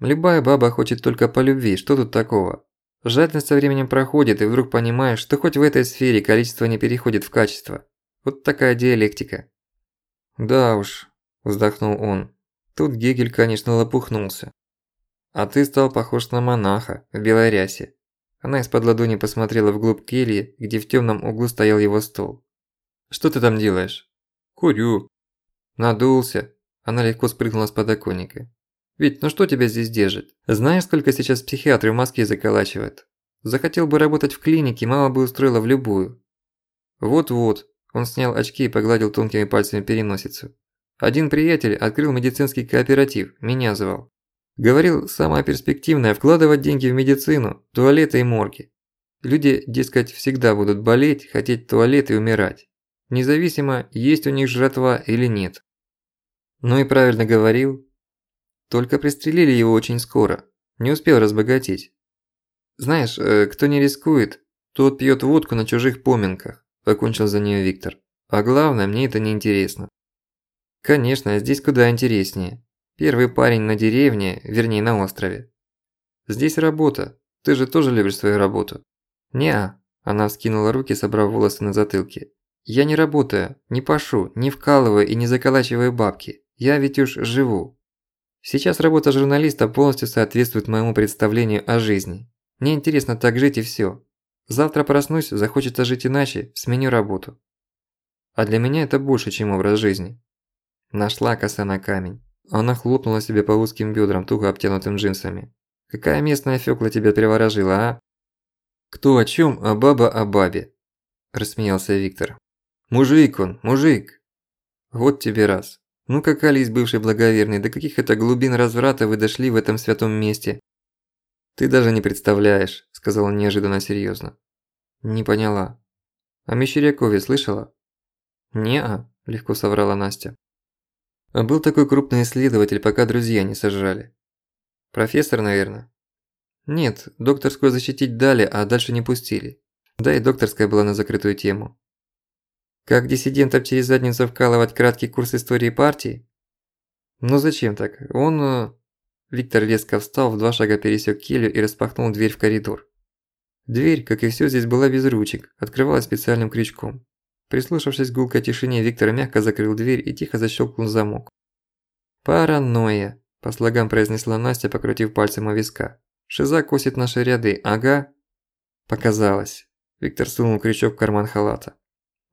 Любая баба хочет только по любви, что тут такого? Жадность со временем проходит, и вдруг понимаешь, что хоть в этой сфере количество не переходит в качество. Вот такая диалектика. Да уж, вздохнул он. Тут Гегель, конечно, лопухнулся. А ты стал похож на монаха в белой рясе. Она из-под ладони посмотрела вглубь кельи, где в темном углу стоял его стол. «Что ты там делаешь?» «Курю». «Надулся». Она легко спрыгнула с подоконника. «Ведь, ну что тебя здесь держит? Знаешь, сколько сейчас психиатры в Москве заколачивают? Захотел бы работать в клинике, мама бы устроила в любую». «Вот-вот». Он снял очки и погладил тонкими пальцами переносицу. «Один приятель открыл медицинский кооператив, меня звал. Говорил, самое перспективное – вкладывать деньги в медицину, туалеты и морги. Люди, дескать, всегда будут болеть, хотеть туалет и умирать. Независимо, есть у них жратва или нет. Ну и правильно говорил. Только пристрелили его очень скоро. Не успел разбогатеть. Знаешь, э, кто не рискует, тот пьет водку на чужих поминках, закончил за нее Виктор. А главное, мне это не интересно. Конечно, здесь куда интереснее. Первый парень на деревне, вернее на острове. Здесь работа. Ты же тоже любишь свою работу. Неа. Она вскинула руки, собрав волосы на затылке. Я не работаю, не пашу, не вкалываю и не заколачиваю бабки. Я ведь уж живу. Сейчас работа журналиста полностью соответствует моему представлению о жизни. Мне интересно так жить и всё. Завтра проснусь, захочется жить иначе, сменю работу. А для меня это больше, чем образ жизни. Нашла коса на камень. Она хлопнула себе по узким бедрам, туго обтянутым джинсами. «Какая местная фёкла тебя приворожила, а?» «Кто о чём, а баба о бабе», – рассмеялся Виктор. «Мужик он, мужик!» «Вот тебе раз. Ну как Алис, бывший благоверный, до каких это глубин разврата вы дошли в этом святом месте?» «Ты даже не представляешь», – сказал он неожиданно серьёзно. «Не поняла. О Мещерякове слышала?» «Не-а», – легко соврала Настя. А был такой крупный исследователь, пока друзья не сожрали. Профессор, наверное. Нет, докторскую защитить дали, а дальше не пустили. Да и докторская была на закрытую тему. Как диссидентов через задницу вкалывать краткий курс истории партии? Ну зачем так? Он... Э, Виктор резко встал, в два шага пересек келью и распахнул дверь в коридор. Дверь, как и всё здесь, была без ручек, открывалась специальным крючком. Прислушавшись к гулкой тишине, Виктор мягко закрыл дверь и тихо защелкнул замок. «Паранойя», – по слогам произнесла Настя, покрутив пальцем у виска. «Шиза косит наши ряды, ага». Показалось. Виктор сунул крючок в карман халата.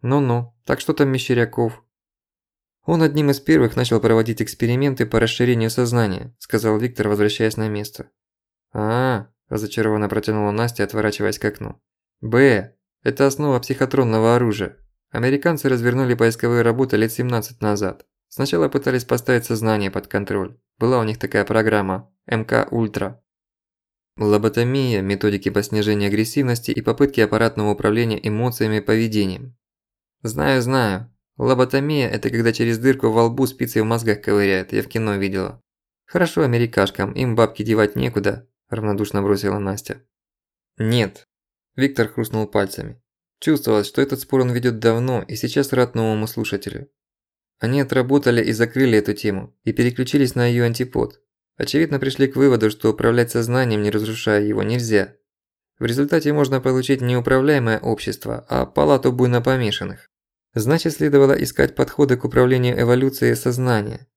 «Ну-ну, так что там Мещеряков?» «Он одним из первых начал проводить эксперименты по расширению сознания», – сказал Виктор, возвращаясь на место. «А-а», – разочарованно протянула Настя, отворачиваясь к окну. «Б. Это основа психотронного оружия. Американцы развернули поисковые работы лет 17 назад. Сначала пытались поставить сознание под контроль. Была у них такая программа МК Ультра. Лоботомия, методики по снижению агрессивности и попытки аппаратного управления эмоциями и поведением. Знаю, знаю. Лоботомия – это когда через дырку во лбу спицы в мозгах ковыряют, я в кино видела. Хорошо америкашкам, им бабки девать некуда, равнодушно бросила Настя. Нет. Виктор хрустнул пальцами. Чувствовалось, что этот спор он ведет давно и сейчас рад новому слушателю. Они отработали и закрыли эту тему, и переключились на ее антипод. Очевидно, пришли к выводу, что управлять сознанием, не разрушая его, нельзя. В результате можно получить не управляемое общество, а палату буйно помешанных. Значит, следовало искать подходы к управлению эволюцией сознания.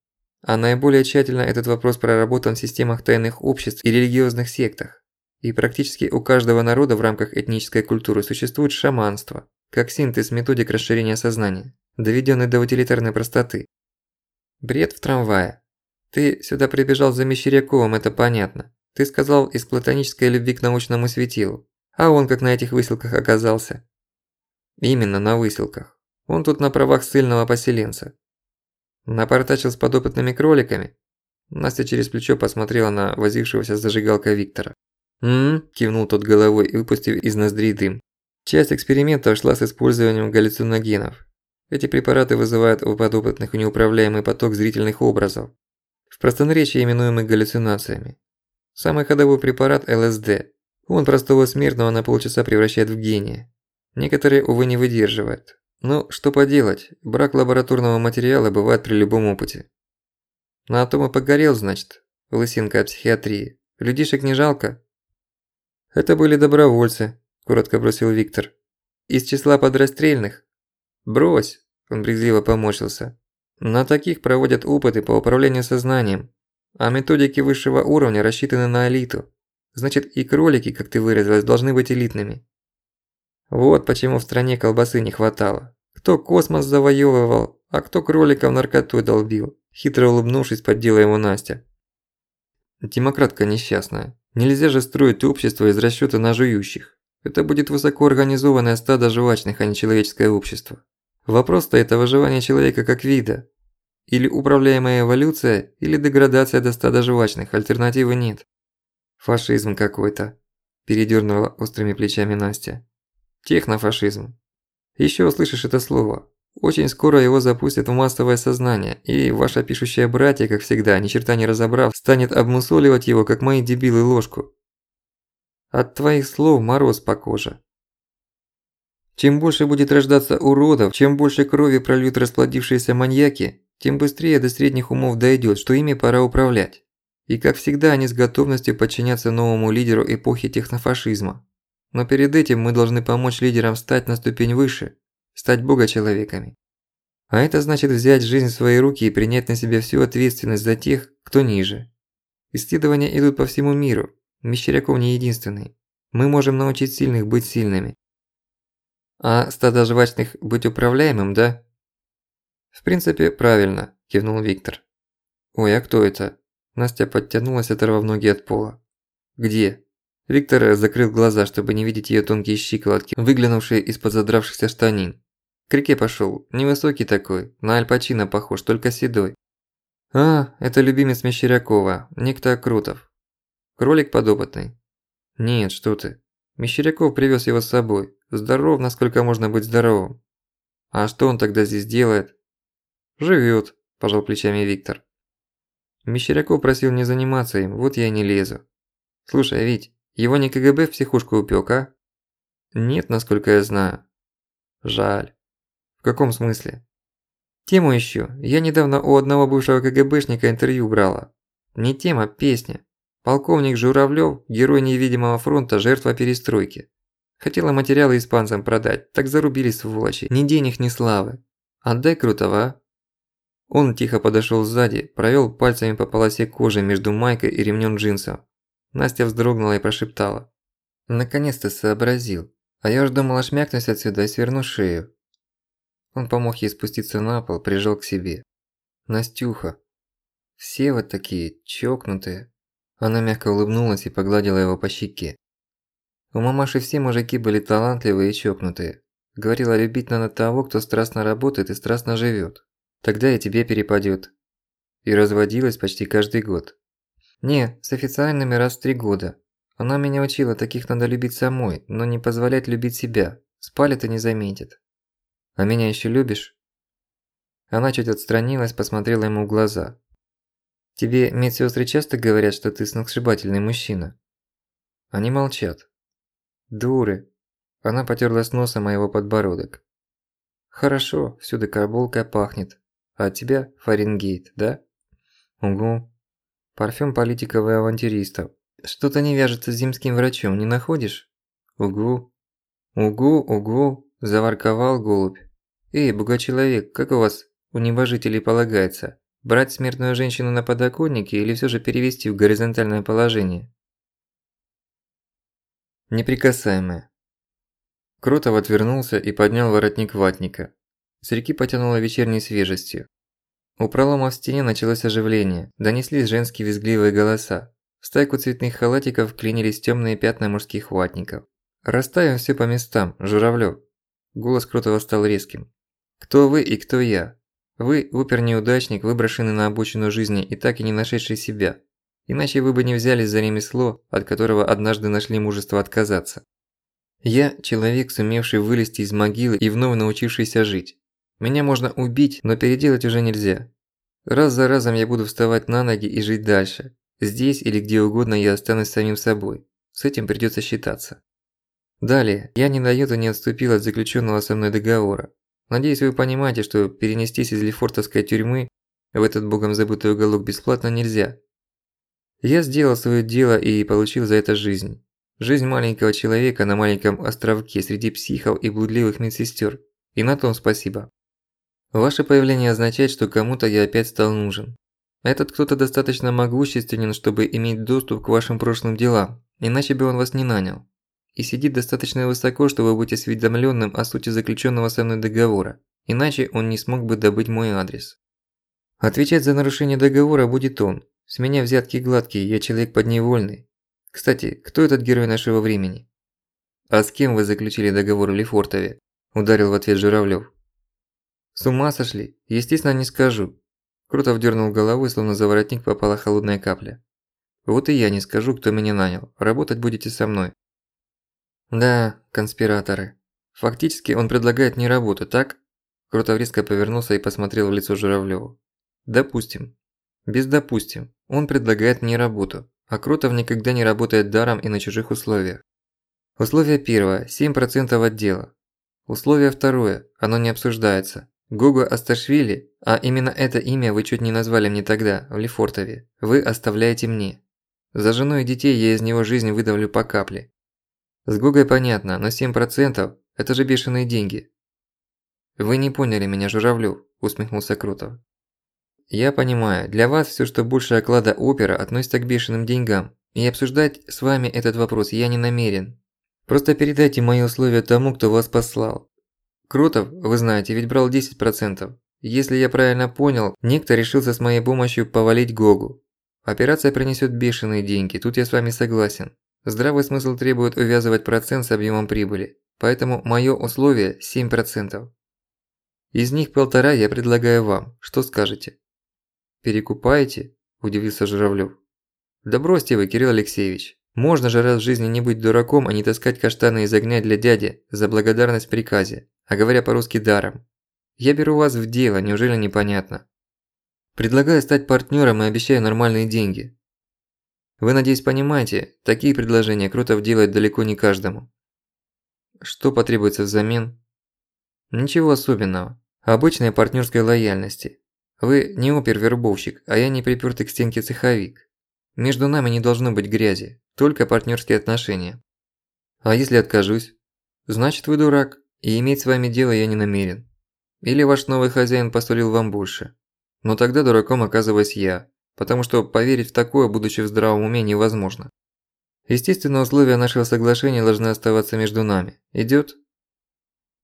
А наиболее тщательно этот вопрос проработан в системах тайных обществ и религиозных сектах. И практически у каждого народа в рамках этнической культуры существует шаманство, как синтез методик расширения сознания, доведенный до утилитарной простоты. Бред в трамвае. Ты сюда прибежал за Мещеряковым, это понятно. Ты сказал из платонической любви к научному светилу. А он как на этих выселках оказался. Именно на выселках. Он тут на правах ссыльного поселенца. Напортачил с подопытными кроликами. Настя через плечо посмотрела на возившегося с зажигалкой Виктора. «М-м», кивнул тот головой и выпустив из ноздрей дым. Часть эксперимента шла с использованием галлюциногенов. Эти препараты вызывают у подопытных неуправляемый поток зрительных образов, в простонаречии именуемых галлюцинациями. Самый ходовой препарат – ЛСД. Он простого смертного на полчаса превращает в гения. Некоторые, увы, не выдерживают. Но что поделать, брак лабораторного материала бывает при любом опыте. На том и погорел, значит, лысинка от психиатрии. Людишек не жалко? Это были добровольцы, коротко бросил Виктор. Из числа подрастрельных? Брось, он брезгливо поморщился. На таких проводят опыты по управлению сознанием, а методики высшего уровня рассчитаны на элиту. Значит, и кролики, как ты выразилась, должны быть элитными. Вот почему в стране колбасы не хватало. Кто космос завоевывал, а кто кроликов наркотой долбил. Хитро улыбнувшись, поддела его Настя. Демократка несчастная. Нельзя же строить общество из расчёта на жующих. Это будет высокоорганизованное стадо жвачных, а не человеческое общество. Вопрос стоит о выживании человека как вида. Или управляемая эволюция, или деградация до стада жвачных, альтернативы нет. Фашизм какой-то, передёрнула острыми плечами Настя. Технофашизм. Ещё услышишь это слово. Очень скоро его запустят в массовое сознание, и ваша пишущая братья, как всегда, ни черта не разобрав, станет обмусоливать его, как мои дебилы, ложку. От твоих слов мороз по коже. Чем больше будет рождаться уродов, чем больше крови прольют расплодившиеся маньяки, тем быстрее до средних умов дойдёт, что ими пора управлять. И как всегда, они с готовностью подчинятся новому лидеру эпохи технофашизма. Но перед этим мы должны помочь лидерам стать на ступень выше, стать бога-человеками. А это значит взять жизнь в свои руки и принять на себя всю ответственность за тех, кто ниже. Исследования идут по всему миру, Мещеряков не единственный. Мы можем научить сильных быть сильными. А стадо жвачных быть управляемым, да? В принципе, правильно, кивнул Виктор. Ой, а кто это? Настя подтянулась, оторвав ноги от пола. Где? Виктор закрыл глаза, чтобы не видеть её тонкие щиколотки, выглянувшие из-под задравшихся штанин. К реке пошёл, невысокий такой, на Аль Пачино похож, только седой. А, это любимец Мещерякова, некто Крутов. Кролик подопытный. Нет, что ты. Мещеряков привёз его с собой. Здоров, насколько можно быть здоровым. А что он тогда здесь делает? Живёт, пожал плечами Виктор. Мещеряков просил не заниматься им, вот я и не лезу. Слушай, Вить, его не КГБ в психушку упёк, а? Нет, насколько я знаю. Жаль. В каком смысле? Тему ищу. Я недавно у одного бывшего КГБшника интервью брала. Не тема, песня. Полковник Журавлёв, герой невидимого фронта, жертва перестройки. Хотела материалы испанцам продать, так зарубили сволочи. Ни денег, ни славы. Отдай крутого, а? Он тихо подошёл сзади, провёл пальцами по полосе кожи между майкой и ремнём джинсов. Настя вздрогнула и прошептала. Наконец-то сообразил. А я уж думала шмякнусь отсюда и сверну шею. Он помог ей спуститься на пол, прижал к себе. Настюха. Все вот такие, чокнутые. Она мягко улыбнулась и погладила его по щеке. У мамаши все мужики были талантливые и чокнутые. Говорила, любить надо того, кто страстно работает и страстно живёт. Тогда и тебе перепадёт. И разводилась почти каждый год. Не, с официальными раз в три года. Она меня учила, таких надо любить самой, но не позволять любить себя. Спалит и не заметит. А меня ещё любишь? Она чуть отстранилась, посмотрела ему в глаза. Тебе медсёстры часто говорят, что ты сногсшибательный мужчина? Они молчат. Дуры. Она потерлась носом о его подбородок. Хорошо, всюду карболкой пахнет. А тебя Фаренгейт, да? Угу. Парфюм политиков и авантюристов. Что-то не вяжется с земским врачом, не находишь? Угу. Угу, угу, заворковал голубь. «Эй, богачеловек, как у вас, у небожителей полагается? Брать смертную женщину на подоконнике или всё же перевести в горизонтальное положение?» Неприкасаемая. Кротов отвернулся и поднял воротник ватника. С реки потянуло вечерней свежестью. У пролома в стене началось оживление, донеслись женские визгливые голоса. В стайку цветных халатиков клинились тёмные пятна мужских ватников. «Расставим всё по местам, Журавлёв!» Голос Крутого стал резким. Кто вы и кто я? Вы – опер-неудачник, выброшенный на обочину жизни и так и не нашедший себя. Иначе вы бы не взялись за ремесло, от которого однажды нашли мужество отказаться. Я – человек, сумевший вылезти из могилы и вновь научившийся жить. Меня можно убить, но переделать уже нельзя. Раз за разом я буду вставать на ноги и жить дальше. Здесь или где угодно я останусь самим собой. С этим придётся считаться. Далее, я ни на йоту не отступил от заключённого со мной договора. Надеюсь, вы понимаете, что перенестись из Лефортовской тюрьмы в этот богом забытый уголок бесплатно нельзя. Я сделал своё дело и получил за это жизнь. Жизнь маленького человека на маленьком островке среди психов и блудливых медсестёр. И на том спасибо. Ваше появление означает, что кому-то я опять стал нужен. Этот кто-то достаточно могущественен, чтобы иметь доступ к вашим прошлым делам, иначе бы он вас не нанял. И сидит достаточно высоко, чтобы быть осведомленным о сути заключенного со мной договора, иначе он не смог бы добыть мой адрес. Отвечать за нарушение договора будет он. С меня взятки гладкие, я человек подневольный. Кстати, кто этот герой нашего времени? А с кем вы заключили договор в Лефортове? Ударил в ответ Журавлёв. С ума сошли? Естественно, не скажу. Крутов дернул головой, словно за воротник попала холодная капля. Вот и я не скажу, кто меня нанял. Работать будете со мной. Да, конспираторы. Фактически он предлагает не работу, так? Крутов резко повернулся и посмотрел в лицо Журавлёву. Допустим. Без допустим. Он предлагает мне работу, а Крутов никогда не работает даром и на чужих условиях. Условие первое – 7% отдела. Условие второе – оно не обсуждается. Гого Асташвили, а именно это имя вы чуть не назвали мне тогда, в Лефортове, вы оставляете мне. За жену и детей я из него жизнь выдавлю по капле. С Гогой понятно, но 7% – это же бешеные деньги. Вы не поняли меня, Журавлёв, усмехнулся Крутов. Я понимаю, для вас всё, что больше оклада опера, относится к бешеным деньгам, и обсуждать с вами этот вопрос я не намерен. Просто передайте мои условия тому, кто вас послал. Крутов, вы знаете, ведь брал 10%. Если я правильно понял, некто решился с моей помощью повалить Гогу. Операция принесет бешеные деньги, тут я с вами согласен. Здравый смысл требует увязывать процент с объемом прибыли, поэтому моё условие 7%. Из них полтора я предлагаю вам, что скажете? Перекупаете? – удивился Журавлёв. Да бросьте вы, Кирилл Алексеевич. Можно же раз в жизни не быть дураком, а не таскать каштаны из огня для дяди за благодарность в приказе а говоря по-русски даром. Я беру вас в дело, неужели непонятно? Предлагаю стать партнером и обещаю нормальные деньги. Вы, надеюсь, понимаете, такие предложения Крутов делает далеко не каждому. Что потребуется взамен? Ничего особенного. Обычной партнерской лояльности. Вы не опер-вербовщик, а я не припёртый к стенке цеховик. Между нами не должно быть грязи, только партнерские отношения. А если откажусь? Значит, вы дурак. И иметь с вами дело я не намерен. Или ваш новый хозяин посулил вам больше. Но тогда дураком оказываюсь я, потому что поверить в такое, будучи в здравом уме, невозможно. Естественно, условия нашего соглашения должны оставаться между нами. Идёт?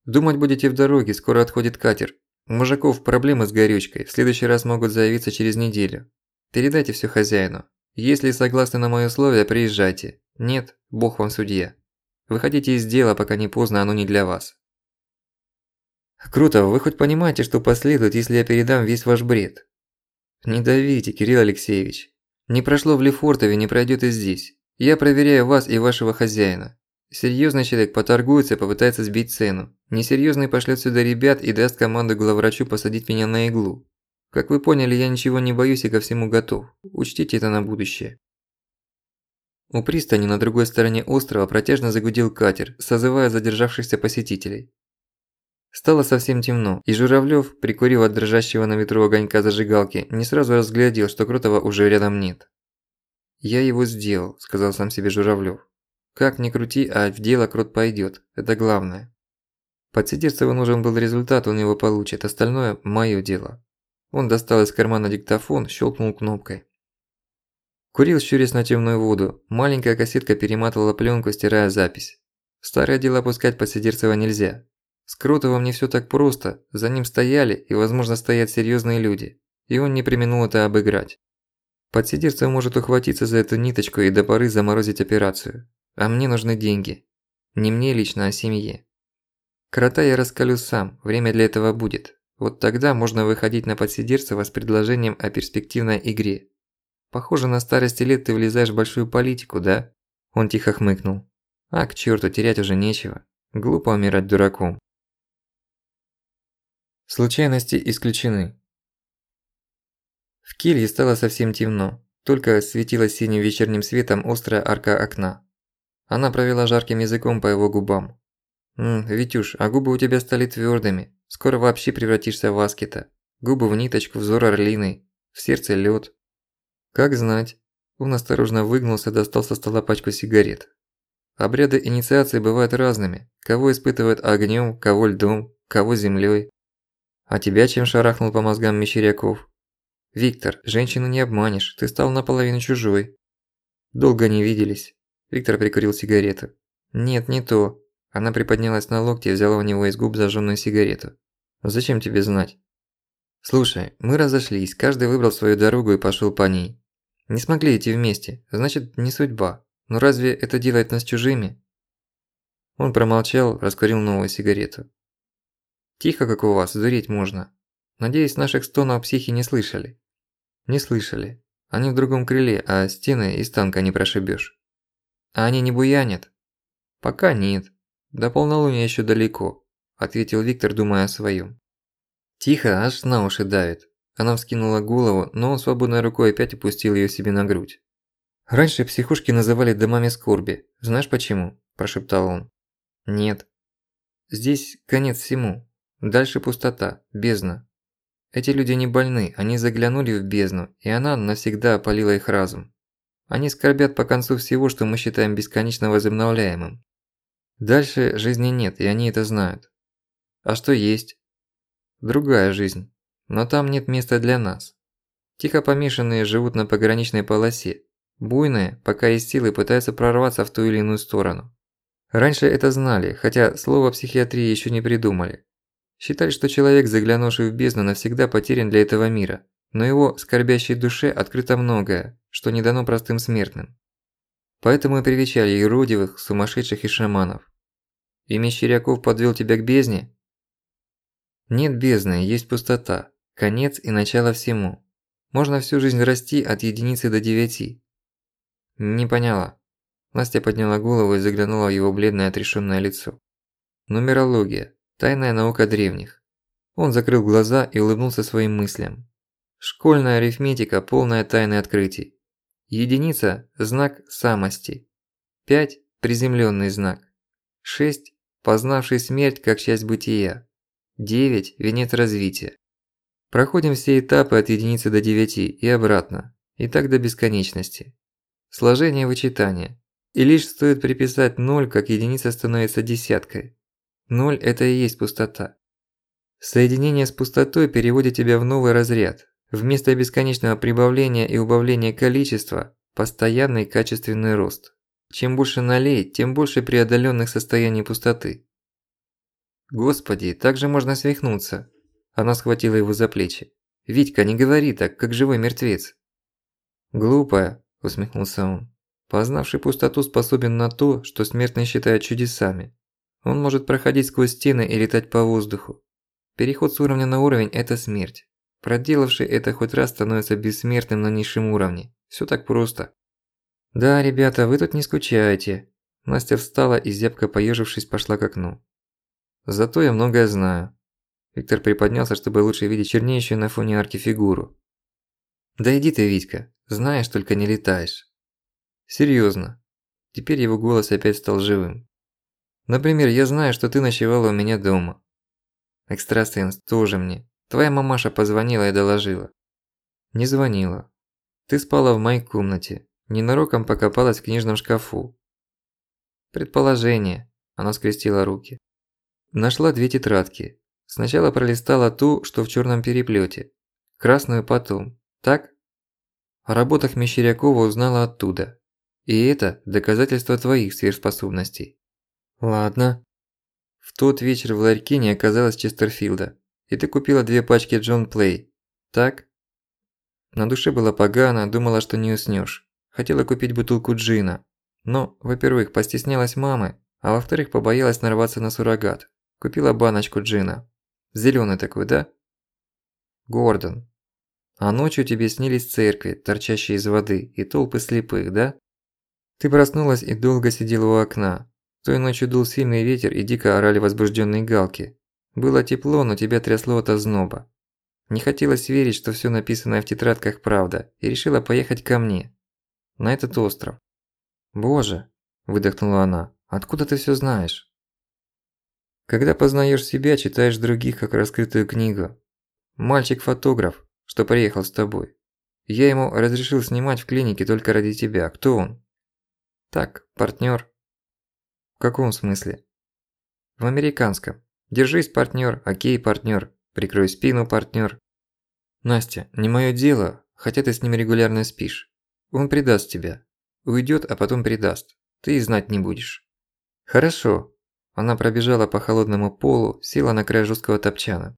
Думать будете в дороге, скоро отходит катер. У мужиков проблемы с горючкой, в следующий раз могут заявиться через неделю. Передайте всё хозяину. Если согласны на мои условия, приезжайте. Нет, бог вам судья. Выходите из дела, пока не поздно, оно не для вас. Круто, вы хоть понимаете, что последует, если я передам весь ваш бред? Не давите, Кирилл Алексеевич. Не прошло в Лефортове, не пройдёт и здесь. Я проверяю вас и вашего хозяина. Серьёзный человек поторгуется, попытается сбить цену. Несерьёзный пошлёт сюда ребят и даст команду главврачу посадить меня на иглу. Как вы поняли, я ничего не боюсь и ко всему готов. Учтите это на будущее. У пристани на другой стороне острова протяжно загудел катер, созывая задержавшихся посетителей. Стало совсем темно, и Журавлёв, прикурив от дрожащего на ветру огонька зажигалки, не сразу разглядел, что Крутого уже рядом нет. «Я его сделал», – сказал сам себе Журавлёв. «Как ни крути, а в дело Крот пойдёт, это главное». Подсидерцеву нужен был результат, он его получит, остальное – моё дело. Он достал из кармана диктофон, щелкнул кнопкой. Курил, щурясь на темную воду, маленькая кассетка перематывала пленку, стирая запись. Старое дело опускать Подсидерцева нельзя, с Кротовым не всё так просто, за ним стояли и, возможно, стоят серьёзные люди, и он не преминул это обыграть. Подсидерцев может ухватиться за эту ниточку и до поры заморозить операцию. А мне нужны деньги. Не мне лично, а семье. Крота я раскалю сам, время для этого будет. Вот тогда можно выходить на Подсидерцева с предложением о перспективной игре. Похоже, на старости лет ты влезаешь в большую политику, да? Он тихо хмыкнул. А к чёрту, терять уже нечего. Глупо умирать дураком. Случайности исключены. В келье стало совсем темно, только светила синим вечерним светом острая арка окна. Она провела жарким языком по его губам. «Ммм, Витюш, а губы у тебя стали твёрдыми. Скоро вообще превратишься в аскета. Губы в ниточку, взор орлиный, в сердце лёд». «Как знать». Он осторожно выгнулся, достал со стола пачку сигарет. Обряды инициации бывают разными. Кого испытывают огнём, кого льдом, кого землёй. А тебя чем шарахнул по мозгам Мещеряков? Виктор, женщину не обманешь, ты стал наполовину чужой. Долго не виделись. Виктор прикурил сигарету. Нет, не то. Она приподнялась на локте и взяла у него из губ зажженную сигарету. Зачем тебе знать? Слушай, мы разошлись, каждый выбрал свою дорогу и пошел по ней. Не смогли идти вместе, значит, не судьба. Но разве это делает нас чужими? Он промолчал, раскурил новую сигарету. Тихо, как у вас, дуреть можно. Надеюсь, наших стонов психи не слышали. Не слышали. Они в другом крыле, а стены из танка не прошибёшь. А они не буянят? Пока нет. До полнолуния ещё далеко, ответил Виктор, думая о своём. Тихо, аж на уши давит. Она вскинула голову, но он свободной рукой опять опустил её себе на грудь. «Раньше психушки называли домами скорби. Знаешь почему?» – прошептал он. «Нет. Здесь конец всему. Дальше пустота, бездна. Эти люди не больны, они заглянули в бездну, и она навсегда опалила их разум. Они скорбят по концу всего, что мы считаем бесконечно возобновляемым. Дальше жизни нет, и они это знают. А что есть? Другая жизнь. Но там нет места для нас. Тихо помешанные живут на пограничной полосе. Буйные, пока есть силы, пытаются прорваться в ту или иную сторону. Раньше это знали, хотя слово психиатрии еще не придумали. Считали, что человек, заглянувший в бездну, навсегда потерян для этого мира, но его скорбящей душе открыто многое, что не дано простым смертным. Поэтому и привечали юродивых, сумасшедших и шаманов. И Мещеряков подвел тебя к бездне? Нет бездны, есть пустота, конец и начало всему. Можно всю жизнь расти от единицы до девяти. Не поняла. Настя подняла голову и заглянула в его бледное отрешенное лицо. Нумерология. Тайная наука древних. Он закрыл глаза и улыбнулся своим мыслям. Школьная арифметика, полная тайны открытий. Единица – знак самости. Пять – приземленный знак. Шесть – познавший смерть как часть бытия. Девять – венец развития. Проходим все этапы от единицы до девяти и обратно, и так до бесконечности. Сложение вычитания. И лишь стоит приписать ноль, как единица становится десяткой. Ноль – это и есть пустота. Соединение с пустотой переводит тебя в новый разряд. Вместо бесконечного прибавления и убавления количества – постоянный качественный рост. Чем больше налей, тем больше преодолённых состояний пустоты. Господи, так же можно свихнуться. Она схватила его за плечи. «Витька, не говори так, как живой мертвец». «Глупая», – усмехнулся он. «Познавший пустоту способен на то, что смертные считают чудесами. Он может проходить сквозь стены и летать по воздуху. Переход с уровня на уровень – это смерть. Проделавший это хоть раз становится бессмертным на низшем уровне. Всё так просто. Да, ребята, вы тут не скучаете. Настя встала и зябко поёжившись пошла к окну. Зато я многое знаю. Виктор приподнялся, чтобы лучше видеть чернеющую на фоне арки фигуру. Да иди ты, Витька, знаешь, только не летаешь. Серьёзно. Теперь его голос опять стал живым. Например, я знаю, что ты ночевала у меня дома. Экстрасенс тоже мне. Твоя мамаша позвонила и доложила. Не звонила. Ты спала в моей комнате. Ненароком покопалась в книжном шкафу. Предположение. Она скрестила руки. Нашла две тетрадки. Сначала пролистала ту, что в черном переплете. Красную потом. Так? О работах Мещерякова узнала оттуда. И это доказательство твоих сверхспособностей. Ладно. В тот вечер в ларьке не оказалось Честерфилда. И ты купила две пачки Джон Плей. Так? На душе было погано, думала, что не уснёшь. Хотела купить бутылку джина. Но, во-первых, постеснялась мамы, а во-вторых, побоялась нарваться на суррогат. Купила баночку джина. Зелёный такой, да? Гордон. А ночью тебе снились церкви, торчащие из воды, и толпы слепых, да? Ты проснулась и долго сидела у окна, той ночью дул сильный ветер и дико орали возбужденные галки. Было тепло, но тебя трясло от озноба. Не хотелось верить, что всё написанное в тетрадках правда, и решила поехать ко мне. На этот остров. «Боже!» – выдохнула она. «Откуда ты всё знаешь?» Когда познаешь себя, читаешь других как раскрытую книгу. Мальчик-фотограф, что приехал с тобой. Я ему разрешил снимать в клинике только ради тебя. Кто он? Так, партнер. Каком смысле? В американском. Держись, партнер. Окей, партнер. Прикрой спину, партнер. Настя, не мое дело, хотя ты с ним регулярно спишь. Он предаст тебя. Уйдет, а потом предаст. Ты и знать не будешь. Хорошо, она пробежала по холодному полу, села на край жесткого топчана.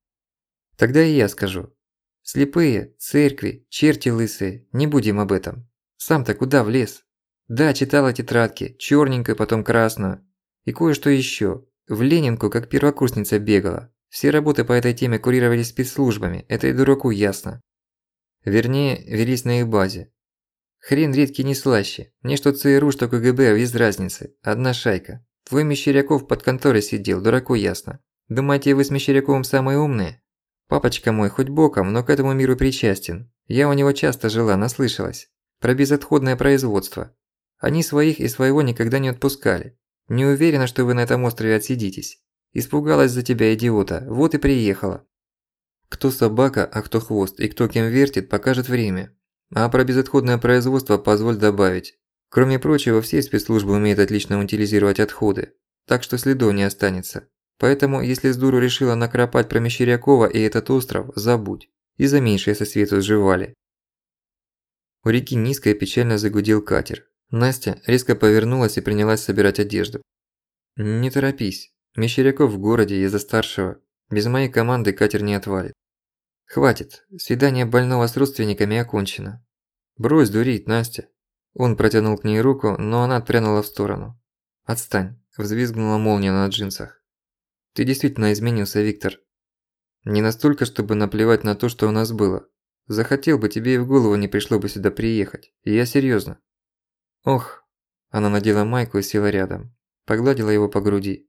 Тогда и я скажу. Слепые, церкви, черти лысые, не будем об этом. Сам-то куда влез? Да, читала тетрадки, чёрненькую, потом красную. И кое-что ещё. В Ленинку как первокурсница бегала. Все работы по этой теме курировались спецслужбами, это и дураку ясно. Вернее, велись на их базе. Хрен редкий не слаще. Мне что ЦРУ, что КГБ, без разницы. Одна шайка. Твой Мещеряков под конторой сидел, дураку ясно. Думаете, вы с Мещеряковым самые умные? Папочка мой хоть боком, но к этому миру причастен. Я у него часто жила, наслышалась. Про безотходное производство. Они своих и своего никогда не отпускали. Не уверена, что вы на этом острове отсидитесь. Испугалась за тебя, идиота, вот и приехала. Кто собака, а кто хвост, и кто кем вертит, покажет время. А про безотходное производство позволь добавить. Кроме прочего, все спецслужбы умеют отлично утилизировать отходы, так что следов не останется. Поэтому, если с дуру решила накропать про Мещерякова и этот остров, забудь. И за меньшее со свету сживали. У реки низко и печально загудел катер. Настя резко повернулась и принялась собирать одежду. «Не торопись. Мещеряков в городе, я за старшего. Без моей команды катер не отвалит. Хватит, свидание больного с родственниками окончено. Брось дурить, Настя. Он протянул к ней руку, но она отпрянула в сторону. «Отстань», – взвизгнула молния на джинсах. «Ты действительно изменился, Виктор. Не настолько, чтобы наплевать на то, что у нас было. Захотел бы, тебе и в голову не пришло бы сюда приехать. Я серьёзно». «Ох», – она надела майку и села рядом. Погладила его по груди.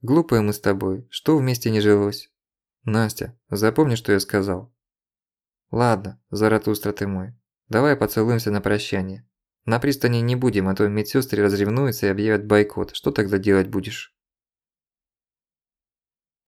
«Глупые мы с тобой, что вместе не жилось?» «Настя, запомни, что я сказал». «Ладно, Заратустра ты мой. Давай поцелуемся на прощание». На пристани не будем, а то медсестры разревнуются и объявят бойкот. Что тогда делать будешь?